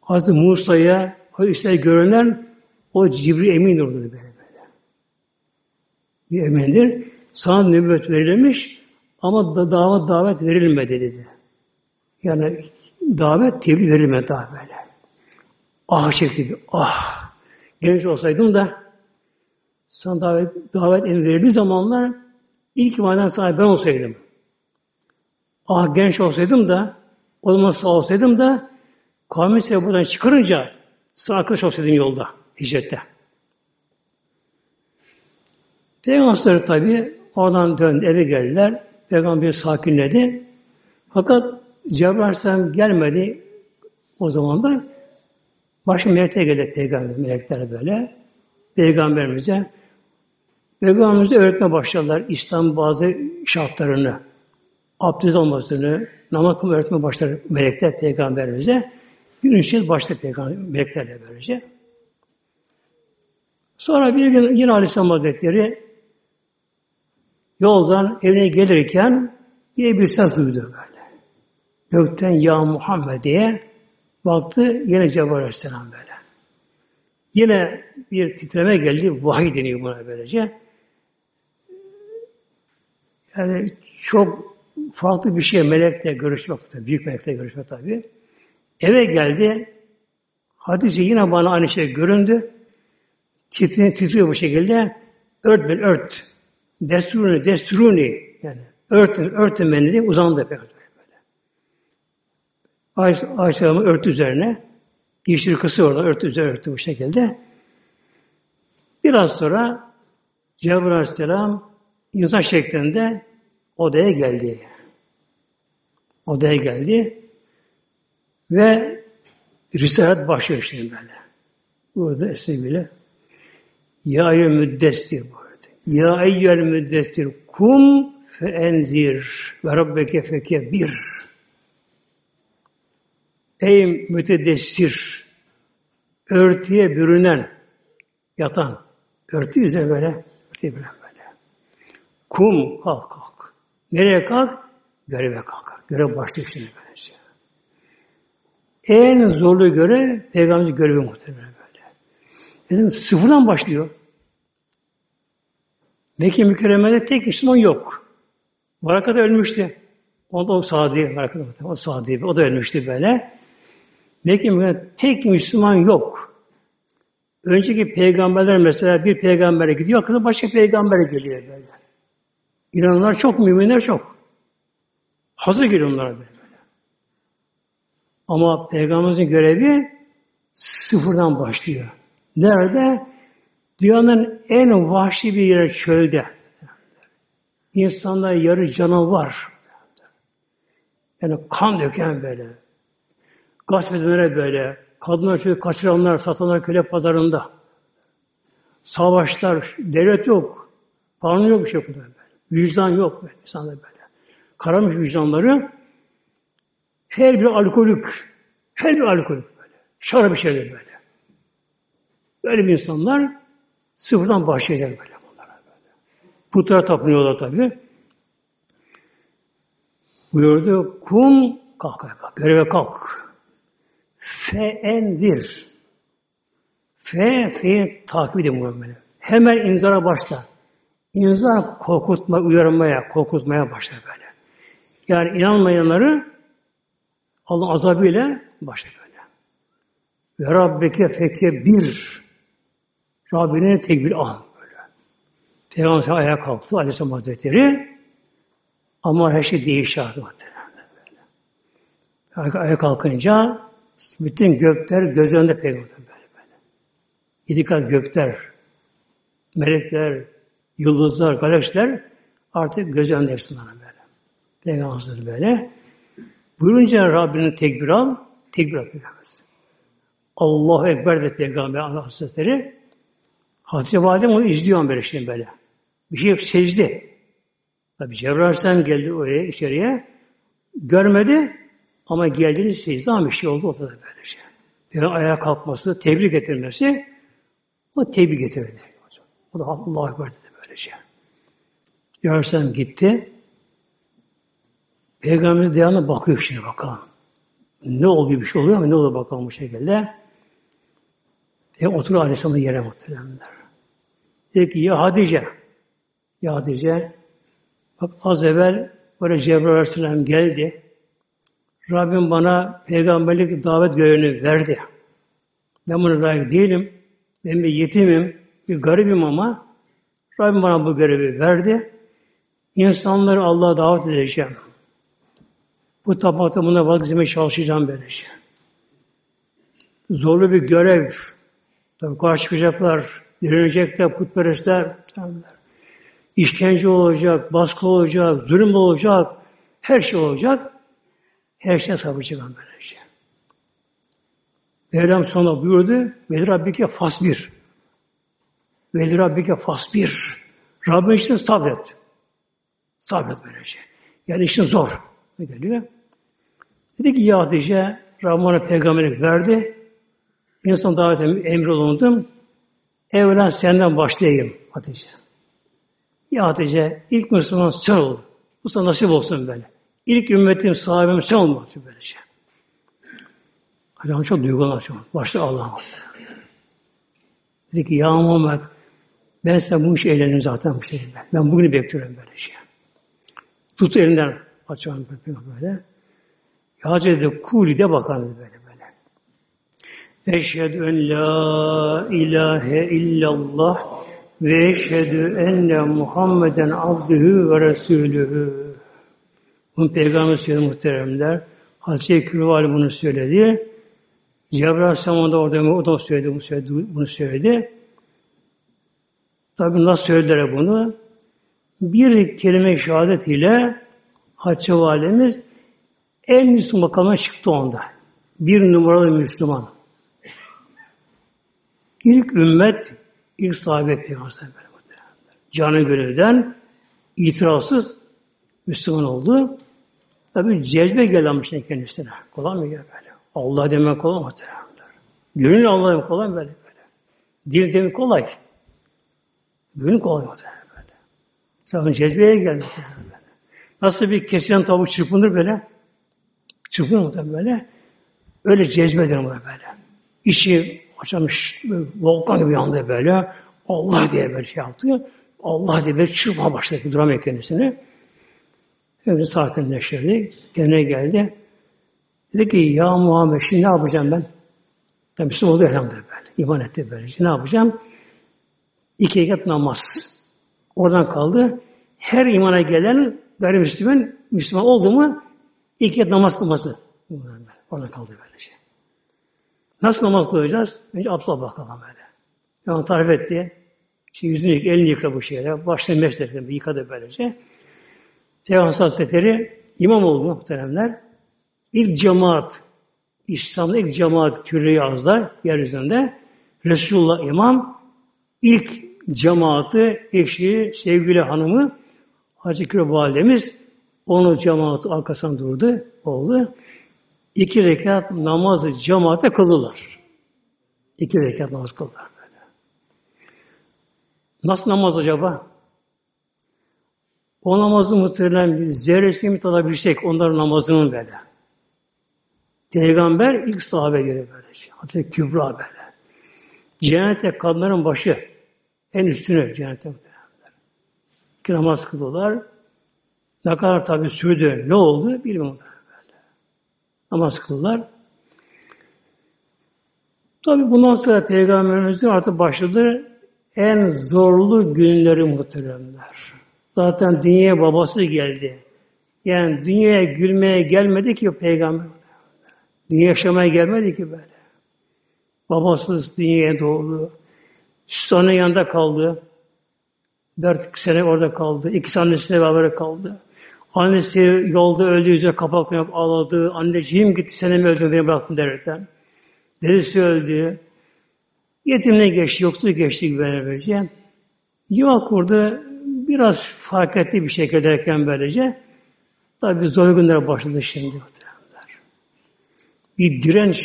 Hazreti Musa'ya o işler görünen o Cibril emin oldu böyle böyle. Bir emindir. Sana nübüvvet verilmiş ama da davet davet verilmedi dedi. Yani davet tebliğ verilmedi daha böyle. Ah çekti bir ah. Genç olsaydım da sana davet, davet verildiği zamanlar ilk imanen sahibi ben olsaydım. Ah genç olsaydım da o zaman sağ olsaydım da kavmi buradan çıkarınca sana arkadaş olsaydım yolda, hicrette. Peygamber tabi oradan döndü, eve geldiler. Peygamber sakinledi. Fakat Cebrail gelmedi o zaman da. Başka melekler geldi peygamber, melekler böyle. Peygamberimize. Peygamberimize öğretme başladılar İslam bazı şartlarını. Abdest olmasını, namaz kılma öğretme başladı melekler peygamberimize. Bir ünşet başladı peygamber, meleklerle böylece. Sonra bir gün yine Aleyhisselam Hazretleri yoldan evine gelirken yine bir ses duydu böyle. Gökten ya Muhammed diye baktı yine Cebrail Aleyhisselam böyle. Yine bir titreme geldi. Vahiy deniyor buna böylece. Yani çok farklı bir şey melekle görüşmek, büyük melekle görüşmek tabi. Eve geldi. Hatice yine bana aynı şey göründü. Titriyor, titriyor bu şekilde. Ört ben ört. Desturuni, desturuni. Yani örtün, örtün beni diye uzandı böyle. Ayşe, Ayşe örtü üzerine. Yeşil kısı orada örtü üzerine örtü bu şekilde. Biraz sonra Cebrail Aleyhisselam insan şeklinde odaya geldi. Odaya geldi ve Risalet başlıyor şimdi böyle. Burada bile Ya eyyü müddessir bu. Ya eyyel müddessir kum fe enzir ve rabbeke fekebir. Ey mütedessir, örtüye bürünen, yatan, örtü üzerine böyle, örtüye bürünen. Kum, kalk kalk. Nereye kalk? Göreve kalk. Görev başlıyor şimdi böylece. En zorlu görev, Peygamber görevi muhtemelen böyle. Dedim, sıfırdan başlıyor. Mekke mükerremede tek Müslüman yok. Varaka da ölmüştü. O da o Sadi, Varaka da o Sadi, o da ölmüştü böyle. Mekke mükerremede tek Müslüman yok. Önceki peygamberler mesela bir peygambere gidiyor, arkasında başka peygambere geliyor böyle. İnananlar çok, müminler çok. Hazır geliyor. Ama peygamberimizin görevi sıfırdan başlıyor. Nerede? Dünyanın en vahşi bir yeri çölde. İnsanlar yarı canavar. Yani kan döken böyle. Gasp edenlere böyle. Kadınlar çocuk kaçıranlar, satanlar köle pazarında. Savaşlar, devlet yok. Kanun yok bir şey yok. Böyle. Vicdan yok böyle. İnsanlar böyle. Karamış vicdanları. Her bir alkolik. Her bir alkolik böyle. Şarap içerler böyle. Böyle bir insanlar Sıfırdan başlayacak böyle bunlara böyle. Putlara tapınıyorlar tabi. Buyurdu, kum, kalk, bak, göreve kalk. Fe en bir. Fe, fe takip edin muamele. Hemen inzara başla. İnsan korkutma, uyarmaya, korkutmaya başlar böyle. Yani inanmayanları Allah azabıyla başlar böyle. Ve Rabbeke feke bir. Rabbine tekbir al böyle. Peygamber ayağa kalktı Aleyhisselam Hazretleri. Ama her şey değişti artık muhtemelen böyle. Ayağa kalkınca bütün gökler göz önünde peygamber böyle böyle. Yedi kat gökler, melekler, yıldızlar, galaksiler artık göz önünde hepsi böyle. Peygamber böyle. Buyurunca Rabbinin tekbir al, tekbir al Peygamber. Allahu Ekber de Peygamber Hazretleri. Hatice Validem onu izliyor böyle şimdi böyle. Bir şey yok, secde. Tabi Cebrail Aleyhisselam geldi oraya, içeriye. Görmedi ama geldiğini secde ama bir şey oldu ortada böyle şey. Bir ayağa kalkması, tebrik getirmesi o tebrik getirdi. O da Allahu Ekber dedi böyle. Cebrail Aleyhisselam gitti. Peygamberimiz devamlı bakıyor şimdi bakalım. Ne oluyor bir şey oluyor ama ne oluyor bakalım bu şekilde. Ve oturuyor Aleyhisselam'ın yere muhteremler. Dedi ki ya Hatice, ya Hatice, bak az evvel böyle Cebrail Aleyhisselam geldi. Rabbim bana peygamberlik davet görevini verdi. Ben buna layık değilim. Ben bir yetimim, bir garibim ama Rabbim bana bu görevi verdi. İnsanları Allah'a davet edeceğim. Bu tapakta buna vazgeçmeye çalışacağım böylece. Zorlu bir görev. Tabi karşı çıkacaklar, direnecekler, putperestler. İşkence olacak, baskı olacak, zulüm olacak, her şey olacak. Her şey sabıracağım böylece. Mevlam sonra buyurdu, Veli Rabbike fasbir. Veli Rabbike fasbir. Rabbin için sabret. Sabret böylece. Yani işin zor. Ne geliyor? Dedi ki ya Hatice, Rahman'a peygamberlik verdi. İnsan davet emri olundum. Evvela senden başlayayım Hatice. Ya Hatice, ilk Müslüman sen ol. Bu sana nasip olsun böyle. İlk ümmetim, sahibim sen olmasın böyle şey. Hocam çok duygulanıyor. Başta Allah'a Dedi ki ya Muhammed ben sana bu işi eğlendim zaten bu şey ben. Ben bugünü bekliyorum böyle şey. Tut elinden açıyorum böyle. Ya dedi kuli de bakan böyle böyle. Eşhedü en la ilahe illallah ve eşhedü enne Muhammeden abdühü ve resulühü. Bunu Peygamber söyledi muhteremler. Hazreti Külvali bunu söyledi. Cebrail Aleyhisselam da orada o da söyledi, bunu söyledi. Bunu söyledi. Tabi nasıl söylediler bunu? Bir kelime şehadet ile Hatice Validemiz en Müslüman makamına çıktı onda. Bir numaralı Müslüman. İlk ümmet, ilk sahabe peygamber. Canı gönülden itirazsız Müslüman oldu. Tabi cezbe gelmiş kendisine. Kolay mı ya böyle? Allah demek kolay mı? Gönül Allah demek kolay mı böyle? böyle? Dil demek kolay. Gönül kolay mı? Böyle. Sonra cezbeye geldi. Böyle. Nasıl bir kesilen tavuk çırpınır böyle? Çırpınır mı böyle? Öyle cezbedir mu böyle? İşi açamış volkan gibi yandı böyle. Allah diye böyle şey yaptı. Allah diye böyle çırpma başladı. Duramıyor kendisini. Öyle sakinleştirdi. Kendine geldi. Dedi ki ya Muhammed şimdi ne yapacağım ben? Ben Müslüman oldu elhamdülillah böyle. İman etti böyle. Şimdi ne yapacağım? İki rekat namaz. Oradan kaldı. Her imana gelen gayrimüslimin Müslüman oldu mu iki rekat namaz kılması. Orada kaldı böyle şey. Nasıl namaz kılacağız? Önce abdest bakalım böyle. Yani tarif etti. İşte yüzünü yıka, elini yıka bu şeyle. Başını mesleğinde yıkadı böylece. Peygamber Hazretleri imam oldu muhteremler. İlk cemaat, İslam'da ilk cemaat küre azlar yeryüzünde. Resulullah imam ilk cemaati, eşi, sevgili hanımı Hacı Küre Validemiz onu cemaat arkasından durdu, oldu. İki rekat namazı cemaate kıldılar. İki rekat namaz kıldılar böyle. Nasıl namaz acaba? O namazı muhtemelen bir zerresini tadabilsek onların namazının böyle. Peygamber ilk sahabe göre böylece. Hazreti Kübra böyle. Cennette kadınların başı en üstüne cennette muhtemelenler. İki namaz kılıyorlar. Ne kadar tabi sürdü, ne oldu bilmiyorum. Namaz kıldılar. Tabi bundan sonra Peygamberimizin artık başladı en zorlu günleri muhteremler. Zaten dünyaya babası geldi. Yani dünyaya gülmeye gelmedi ki Peygamber. Dünya yaşamaya gelmedi ki böyle. Babasız dünyaya doğdu. Süsa'nın yanında kaldı. Dört sene orada kaldı. İki annesiyle beraber kaldı. Annesi yolda öldü, yüzüne kapaklanıp ağladı. Anneciğim gitti, seni mi öldün, beni bıraktın derken. Dedesi öldü. Yetimle geçti, yoksul geçti gibi böylece. Yuva kurdu, biraz fark etti bir şekilde derken böylece. Tabi zor günler başladı şimdi. Bir direnç,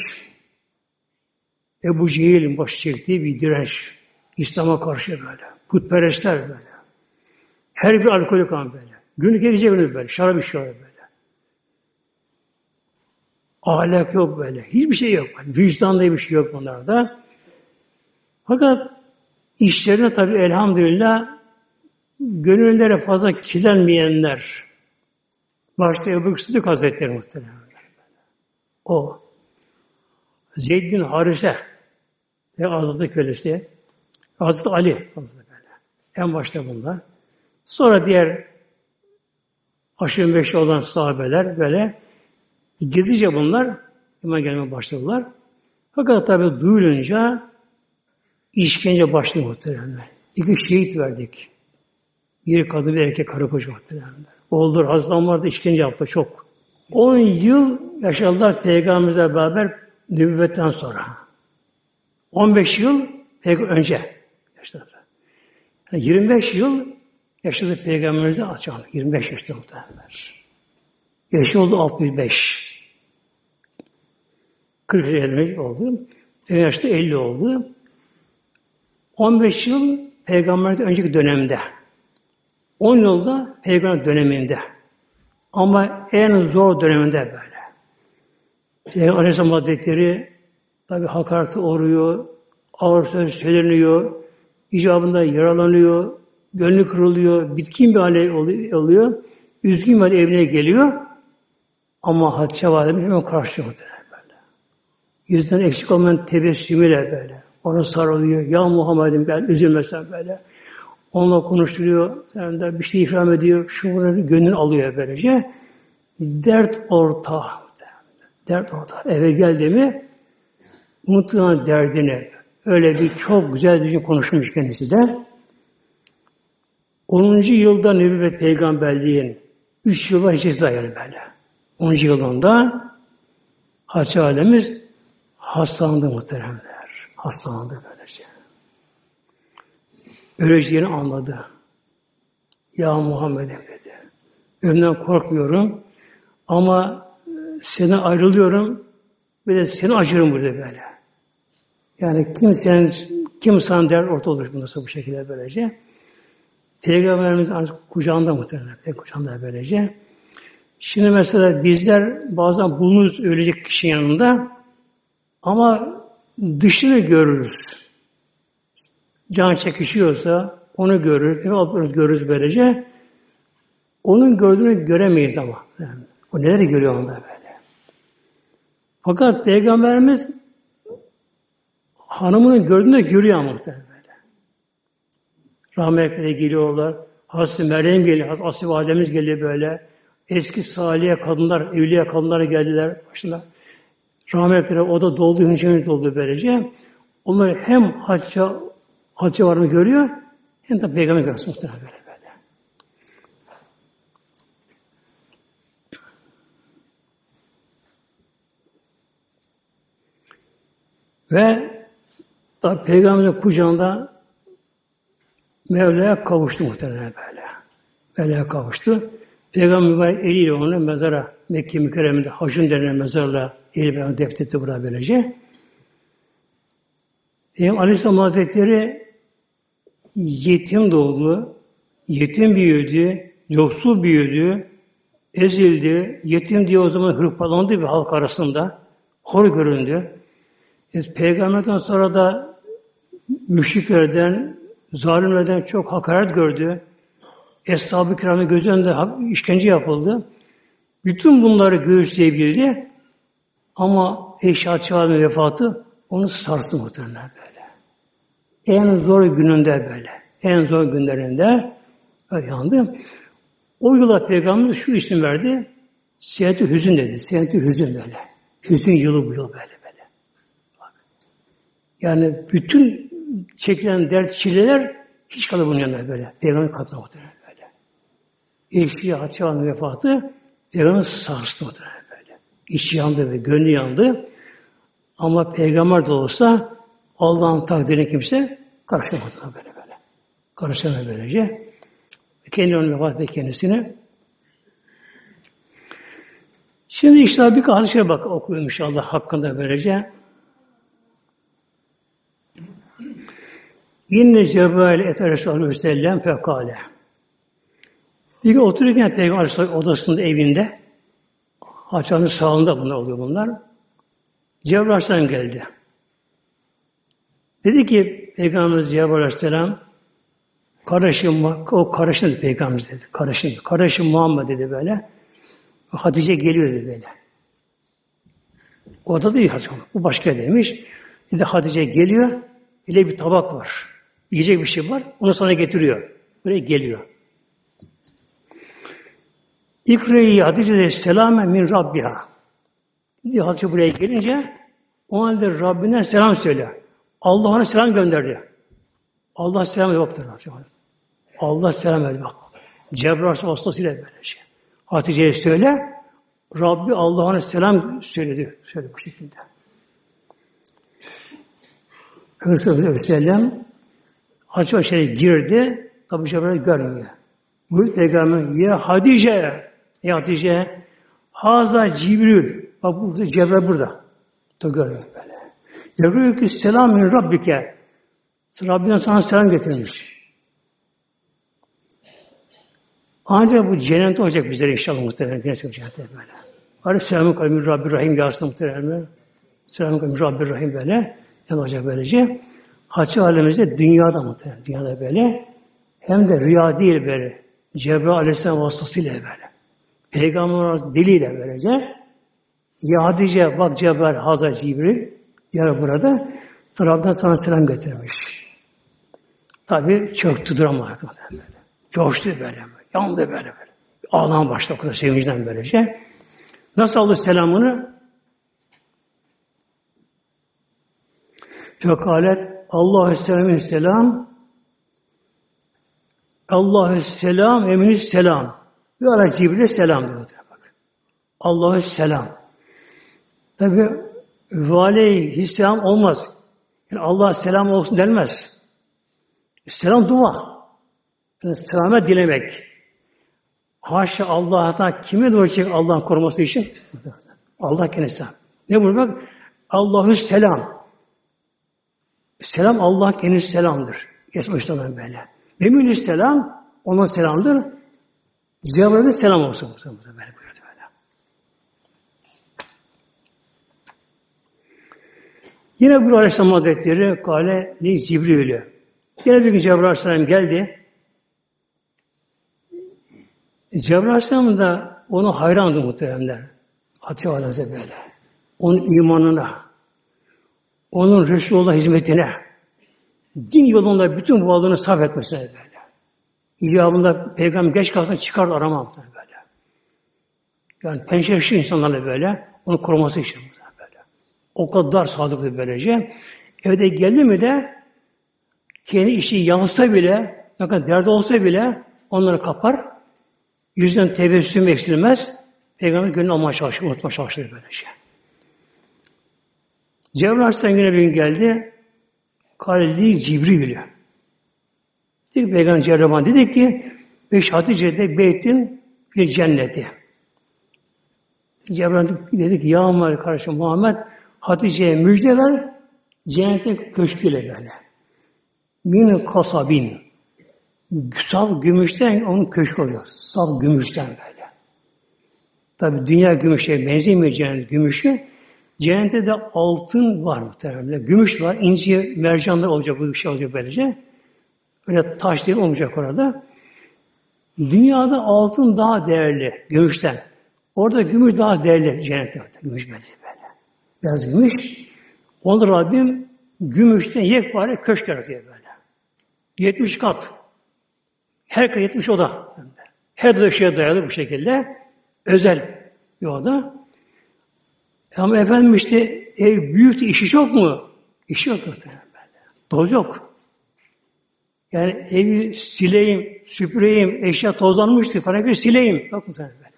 Ebu Cehil'in başı çektiği bir direnç. İslam'a karşı böyle. Putperestler böyle. Her bir alkolik an böyle. Günlük gece günü böyle. Şarap içiyor böyle. Ahlak yok böyle. Hiçbir şey yok. Vicdan diye bir şey yok bunlarda. Fakat işlerine tabi elhamdülillah gönüllere fazla kilenmeyenler başta Ebu Sıddık Hazretleri muhtemelen. O. Zeyd bin Harise ve Hazreti kölesi Hazreti Ali Hazreti. En başta bunlar. Sonra diğer aşırı meşhur olan sahabeler böyle gizlice bunlar iman gelmeye başladılar. Fakat tabi duyulunca işkence başladı muhtemelen. İki şehit verdik. Bir kadın bir erkek karı koca muhtemelen. Oğulları vardı işkence yaptı çok. 10 yıl yaşadılar Peygamberimizle beraber nübüvvetten sonra. 15 yıl önce yaşadılar. Yani 25 yıl yaşadı Peygamberimizle açalım. 25 yaşında muhtemelen. Yaşı oldu 65. 40 yaşında oldu. Peygamber yaşta 50 oldu. 15 yıl peygamberden önceki dönemde. 10 yılda peygamber döneminde. Ama en zor döneminde böyle. Peygamber Aleyhisselam Hazretleri tabi hakarete uğruyor, ağır söz söyleniyor, icabında yaralanıyor, gönlü kırılıyor, bitkin bir hale oluyor, üzgün bir evine geliyor. Ama Hatice Validemiz hemen karşılıyor böyle. Yüzden eksik olmayan tebessümüyle böyle. Ona sarılıyor. Ya Muhammed'im gel üzülme sen böyle. Onunla konuşturuyor. Sen de bir şey ikram ediyor. Şunları gönül alıyor böylece. Dert orta. Dert orta. Eve geldi mi unutulan derdini öyle bir çok güzel bir şey konuşmuş kendisi de. 10. yılda nübüvvet peygamberliğin 3 yıla hicret dayanır böyle. 10. yılında Hacı alemiz hastalandı muhteremler. Hastalandı böylece. Öleceğini anladı. Ya Muhammed'im dedi. Ölümden korkmuyorum ama seni ayrılıyorum ve de seni acırım burada böyle. Yani kimsenin kim sana der orta olur nasıl bu şekilde böylece. Peygamberimiz artık kucağında muhtemelen. Kucağında böylece. Şimdi mesela bizler bazen bulunuruz ölecek kişinin yanında ama dışını görürüz. Can çekişiyorsa onu görür, hep görürüz böylece. Onun gördüğünü göremeyiz ama. Yani, o neleri görüyor onda böyle. Fakat Peygamberimiz hanımının gördüğünü görüyor muhtemelen böyle. Rahmetlere geliyorlar. Hazreti Meryem geliyor, Hazreti Asya Validemiz geliyor böyle. Eski salih kadınlar, evliya kadınlar geldiler başına. Rahmetlere o da doldu, hüncemiz doldu böylece. Onlar hem hacca, hacca var mı görüyor, hem de peygamber görüyor muhtemelen böyle böyle. Ve da peygamberin kucağında Mevla'ya kavuştu muhtemelen böyle. Mevla'ya kavuştu. Peygamber eliyle onu mezara Mekke mükerremede Hacun denilen mezarla eli deftetti burada böylece. Peygamber Aleyhisselam Hazretleri yetim doğdu, yetim büyüdü, yoksul büyüdü, ezildi, yetim diye o zaman hırpalandı bir halk arasında. Hor göründü. E, peygamberden sonra da müşriklerden, zalimlerden çok hakaret gördü. Eshab-ı kiramın göz önünde işkence yapıldı. Bütün bunları göğüsleyebildi. Ama Eşat Çağlı'nın vefatı onu sarstı muhtemelen böyle. En zor gününde böyle. En zor günlerinde yandı. O yıla Peygamber şu isim verdi. Seyyid-i Hüzün dedi. Seyyid-i Hüzün böyle. Hüzün yılı bu yıl böyle böyle. Yani bütün çekilen dert, çileler hiç kalır bunun yanında böyle. Peygamber katına muhtemelen böyle. Eşliği Hatice'nin vefatı Peygamber sarstı muhtemelen böyle. İçi yandı ve gönlü yandı. Ama peygamber de olsa Allah'ın takdirine kimse karışamadı böyle böyle. Karışamadı böylece. Kendi onu vefat etti kendisine. Şimdi işte bir hadise bak okuyayım inşallah hakkında böylece. Yine Cebrail et Aleyhisselatü Vesselam fekale. Bir gün otururken Peygamber Aleyhisselatü odasında evinde Haçanın sağında bunlar oluyor bunlar. Cebrail Aleyhisselam geldi. Dedi ki Peygamberimiz Cebrail Aleyhisselam kardeşim, o kardeşim dedi Peygamberimiz dedi. Kardeşim, kardeşim Muhammed dedi böyle. Hatice geliyor dedi böyle. O da değil Hatice. Bu başka demiş. Dedi Hatice geliyor. ile bir tabak var. Yiyecek bir şey var. Onu sana getiriyor. Buraya geliyor. İkreyi Hatice de selame min Rabbiha. Dedi Hatice buraya gelince o halde Rabbinden selam söyle. Allah ona selam gönderdi. Allah selam yoktur. Allah selam verdi bak. Cebrail vasıtasıyla böyle şey. Hatice'ye söyle, Rabbi Allah'ına selam söyledi. Söyle bu şekilde. Resulullah Aleyhisselam Hacı Başarı'ya girdi, tabi Cebrail görmüyor. Buyur Peygamber, ya Hatice, ya Hatice, Haza Cibril, bak burada Cebrail burada. Da görmüyor böyle. Yavruyor ki selam min Rabbike. Rabbinden sana selam getirmiş. Ancak bu cennet olacak bizlere inşallah muhtemelen. Gerçekten cennette böyle. Aleyhisselamün kalbim Rabbi Rahim yazdı muhtemelen. Selamun kalbim Rabbi Rahim böyle. Ne olacak böylece? Haçı alemimizde dünyada muhtemelen. Dünyada böyle. Hem de rüya değil böyle. Cebrail Aleyhisselam vasıtasıyla böyle. Peygamber diliyle böylece. Ya Hatice bak Cebrail Hazar Cibril yer burada. Rab'dan sana selam getirmiş. Tabi çöktü duramadı. Böyle. Coştu böyle. Yandı böyle böyle. Ağlam başladı o kadar sevinçten böylece. Nasıl aldı selamını? Fekalet Allahü selamün selam Allahü selam eminiz selam. Ve ala Cibril'e selam diyor. Bak. Allahü selam. Tabi ve selam olmaz. Yani Allah selam olsun denmez. Selam dua. Yani selamet dilemek. Haşa Allah'tan kime doğru çek Allah'ın koruması için? Allah kendisi. Ne buyurmak? Allahü selam. Selam Allah kendisi selamdır. Geçmişten böyle. Mümin selam onun selamdır. Cebrail'e selam olsun. Böyle buyurdu böyle. Yine bu Aleyhisselam Hazretleri Kale li Cibril'e. Yine bir gün Cebrail Aleyhisselam geldi. Cebrail Aleyhisselam da onu hayrandı muhteremler. Hatice Aleyhisselam böyle. Onun imanına, onun Resulullah hizmetine, din yolunda bütün varlığını sarf etmesine böyle. İcabında peygamber geç kalsın çıkar aramam böyle. Yani pençeşli insanlarla böyle onu koruması için böyle. O kadar sadıklı böylece. Evde geldi mi de kendi işi yansa bile, ne kadar derdi olsa bile onları kapar, Yüzden tebessüm eksilmez. Peygamber gönlünü almaya çalışır, unutma çalışır böyle şey. Cebrail Aleyhisselam yine bir gün geldi. Kaleli Cibril'e. Dedi Peygamber Cebrail dedi ki Beş Hatice'de beytin bir cenneti. Cebrail dedi ki Ya Muhammed kardeşim Muhammed Hatice'ye müjde ver cennete köşküyle böyle. Min kasabin. Saf gümüşten onun köşkü oluyor. Saf gümüşten böyle. Tabi dünya gümüşe benzemiyor cennet gümüşü. Cennette de altın var muhtemelen. Gümüş var, inci, mercanlar olacak, bu şey olacak böylece. Öyle taş değil olmayacak orada. Dünyada altın daha değerli gümüşten. Orada gümüş daha değerli cennette. Gümüş böyle böyle. Biraz gümüş. Onu Rabbim gümüşten yekpare köşk yaratıyor böyle. 70 kat. Her kat 70 oda. Her dışarıya dayalı bu şekilde. Özel bir oda. Ama efendim işte ev büyük işi çok mu? İşi yok muhtemelen. Toz yok. Yani evi sileyim, süpüreyim, eşya tozlanmıştı falan bir sileyim. Yok muhtemelen böyle.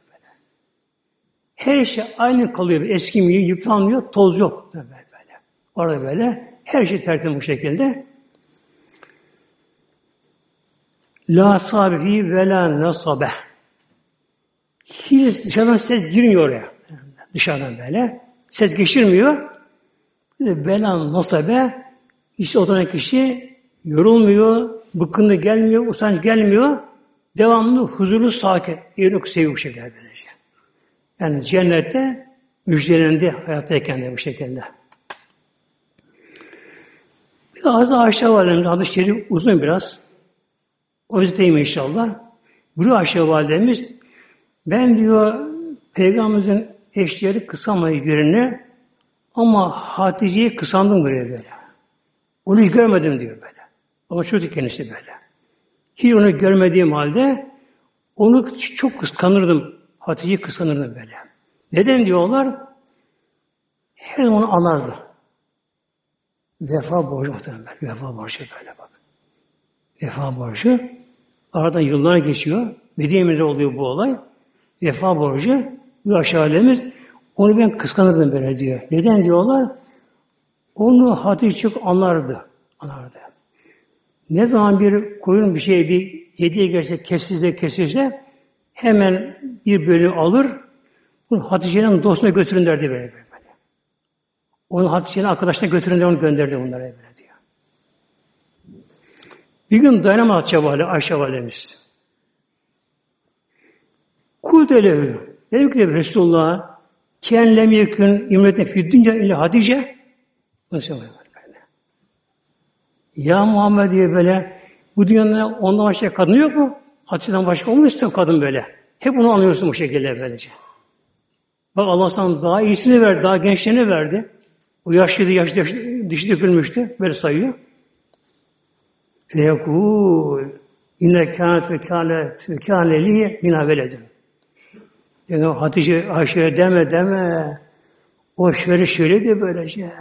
Her şey aynı kalıyor. Eskimiyor, yıpranmıyor, toz yok. Böyle, böyle. Orada böyle. Her şey tertemiz bu şekilde. La sabi ve la nasabe. Hiç dışarıdan ses girmiyor oraya. Dışarıdan böyle. Ses geçirmiyor. Bela nasabe işte oturan kişi yorulmuyor, bıkkınlığı gelmiyor, usanç gelmiyor. Devamlı huzurlu, sakin. Yerine seviyor bu şekilde. Yani cennette müjdelendi hayattayken de bu şekilde. Bir de Hazreti Ayşe Validemiz adı şerif uzun biraz. O yüzden inşallah. Buyuruyor Ayşe Validemiz ben diyor Peygamberimizin eşleri kısamayı birini ama Hatice'yi kısandım böyle böyle. Onu hiç görmedim diyor böyle. Ama çocuk kendisi böyle. Hiç onu görmediğim halde onu çok kıskanırdım. Hatice'yi kıskanırdım böyle. Neden diyorlar? Her zaman onu anardı. Vefa borcu muhtemelen böyle. Vefa borcu böyle bak. Vefa borcu. Aradan yıllar geçiyor. Medine'de oluyor bu olay. Vefa borcu. Bu aşağılemiz onu ben kıskanırdım böyle diyor. Neden diyorlar? Onu Hatice anlardı. Anlardı. Ne zaman bir koyun bir şey bir hediye gerçek kesilse kesilse hemen bir bölüm alır bunu Hatice'nin dostuna götürün derdi böyle böyle. Onu Hatice'nin arkadaşına götürün onu gönderdi bunlara böyle diyor. Bir gün dayanamadı Hatice Valide, Ayşe Validemiz. Kul delevi. Dedi ki Resulullah ken lem yekün imretine fid dünya ile Hatice. Ya Muhammed diye böyle bu dünyada ondan başka kadın yok mu? Hatice'den başka olmuyor istiyor kadın böyle. Hep onu anlıyorsun bu şekilde böylece. Bak Allah sana daha iyisini verdi, daha gençliğini verdi. O yaşlıydı, yaşlı, yaşlı dişi dökülmüştü. Böyle sayıyor. Feyekul inne kânet ve kânet ve kâneliye minâ veledin. Yani Hatice Ayşe'ye deme deme. O şöyle şöyle diye böylece.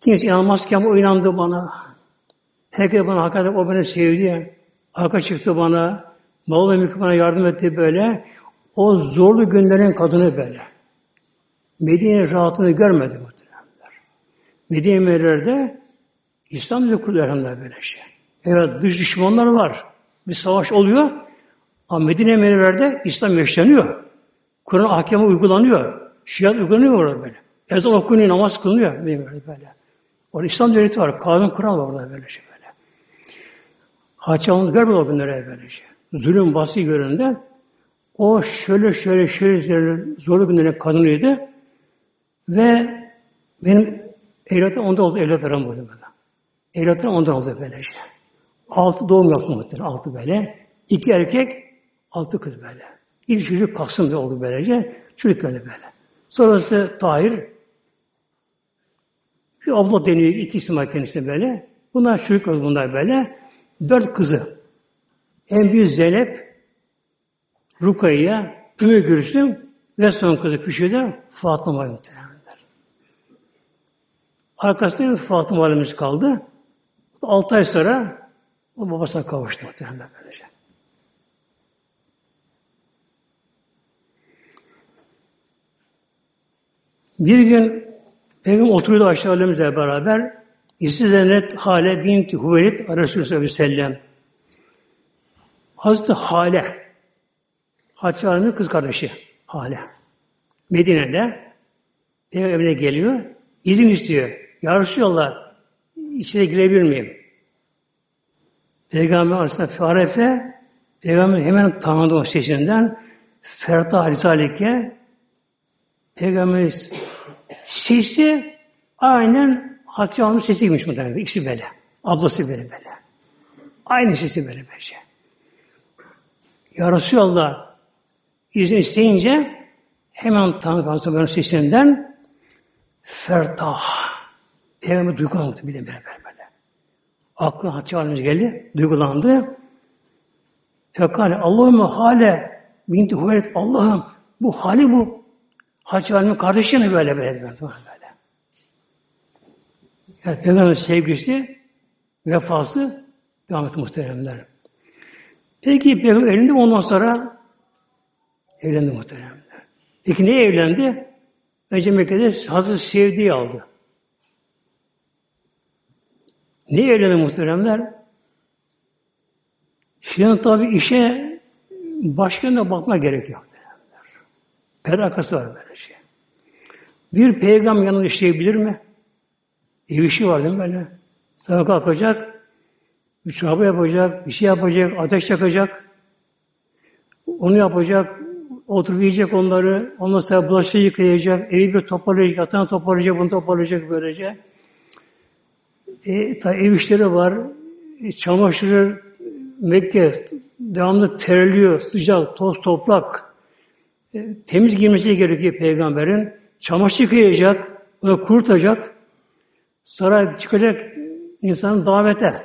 Kimse inanmazken o inandı bana. Herkes bana hakikaten o beni sevdi. Arka çıktı bana. Ve mülkü bana yardım etti böyle. O zorlu günlerin kadını böyle. Medine rahatını görmedi muhtemelenler. Medine'lerde İslam ile kuruluyor böyle şey. Evet dış düşmanlar var. Bir savaş oluyor. Ama Medine Münevver'de İslam yaşanıyor. Kur'an ahkamı uygulanıyor. Şiat uygulanıyor orada böyle. Ezan okunuyor, namaz kılınıyor böyle. Orada İslam devleti var. Kanun Kur'an var orada böyle şey böyle. Haçı onu görmedi o günlere böyle şey. Zulüm baskı göründe o şöyle şöyle şöyle, şöyle zorlu günlerin kadınıydı ve benim evlatım onda oldu, evlatlarım oldu burada. Evlatlarım ondan oldu böyle şey. Altı doğum yaptım altı böyle. İki erkek, altı kız böyle. İlk çocuk Kasım oldu böylece. Çocuk öyle böyle. Sonrası Tahir. Bir abla deniyor, iki isim var kendisine böyle. Bunlar çocuk oldu bunlar böyle. Dört kızı. En büyük Zeynep, Rukayya, Ümmü Gülsüm ve son kızı küçüğü de Fatıma muhtemelenler. Arkasında Fatıma valimiz kaldı. Altı ay sonra o babasına kavuştu muhtemelen böylece. Bir gün Peygamber oturuyordu aşağılarımızla beraber. İsmi Zennet Hale binti Hüvelit Resulullah sallallahu aleyhi ve sellem. Hazreti Hale Hatice kız kardeşi Hale. Medine'de Peygamber evine geliyor. izin istiyor. Ya Resulallah içine girebilir miyim? Peygamber Aleyhisselam Faref'te Peygamber hemen tanıdı o sesinden Ferda Rizalike Peygamber sesi aynen Hatice Hanım'ın sesiymiş muhtemelen. İkisi böyle. Ablası böyle böyle. Aynı sesi böyle böyle. Ya Resulallah izin isteyince hemen Tanrı Peygamber'in sesinden Fertah Peygamber duygulandı bir de böyle böyle. Aklına Hatice halimiz geldi, duygulandı. Fekale Allahümme hale binti Huveyret Allah'ım bu hali bu. Hatice halimin kardeşi mi böyle böyle böyle. böyle. Yani Peygamber sevgisi, vefası devam etti muhteremler. Peki Peygamber evlendi mi ondan sonra? Evlendi muhteremler. Peki niye evlendi? Önce Mekke'de hazır sevdiği aldı. Niye evlendi muhteremler? Şimdi tabi işe başka bakma gerekiyor. Perakası var böyle şey. Bir peygamber yanında işleyebilir mi? Ev işi var değil mi böyle? Sabah kalkacak, bir çorba yapacak, bir şey yapacak, ateş yakacak. Onu yapacak, oturup yiyecek onları, ondan sonra bulaşığı yıkayacak, evi bir toparlayacak, yatağını toparlayacak, bunu toparlayacak böylece. E, ta ev işleri var, e, çamaşırı, Mekke devamlı terliyor, sıcak, toz, toprak. E, temiz girmesi gerekiyor peygamberin. Çamaşır yıkayacak, onu kurutacak. Sonra çıkacak insanın davete.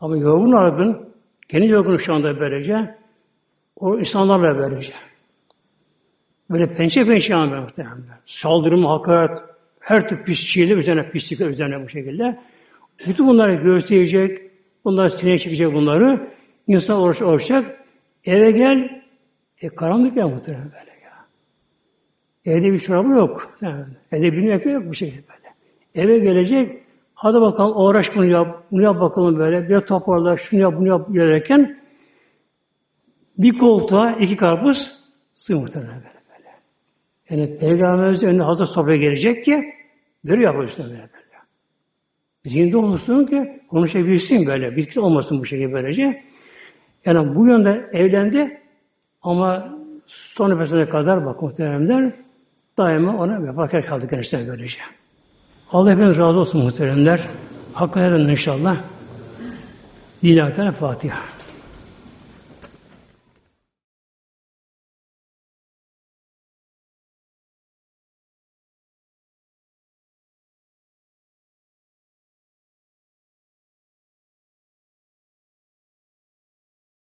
Ama yorgun argın, kendi yorgun şu anda böylece, o insanlarla böylece. Böyle pençe pençe ama muhtemelen. Saldırım, hakaret, her tür pisçiğiyle üzerine, pislikler üzerine bu şekilde. Bütün bunları göğüsleyecek, bunlar sineye çekecek bunları. İnsan oruç oruçacak. Eve gel, e karanlık ya muhtemelen böyle ya. Evde bir çorabı yok. Yani, evde bir ekmeği yok bir şekilde böyle. Eve gelecek, hadi bakalım uğraş bunu yap, bunu yap bakalım böyle, bir toparla, şunu yap, bunu yap derken bir koltuğa iki karpuz sığ muhtemelen böyle böyle. Yani Peygamberimiz önüne hazır sofraya gelecek ki böyle yapar işte böyle böyle. Zihinde olmasın ki konuşabilsin böyle. Bir olmasın bu şekilde böylece. Yani bu yönde evlendi ama son nefesine kadar bak muhteremler daima ona vefakar kaldı gençler böylece. Allah hepimiz razı olsun muhteremler. Hakkı inşallah. Lillahi Teala Fatiha.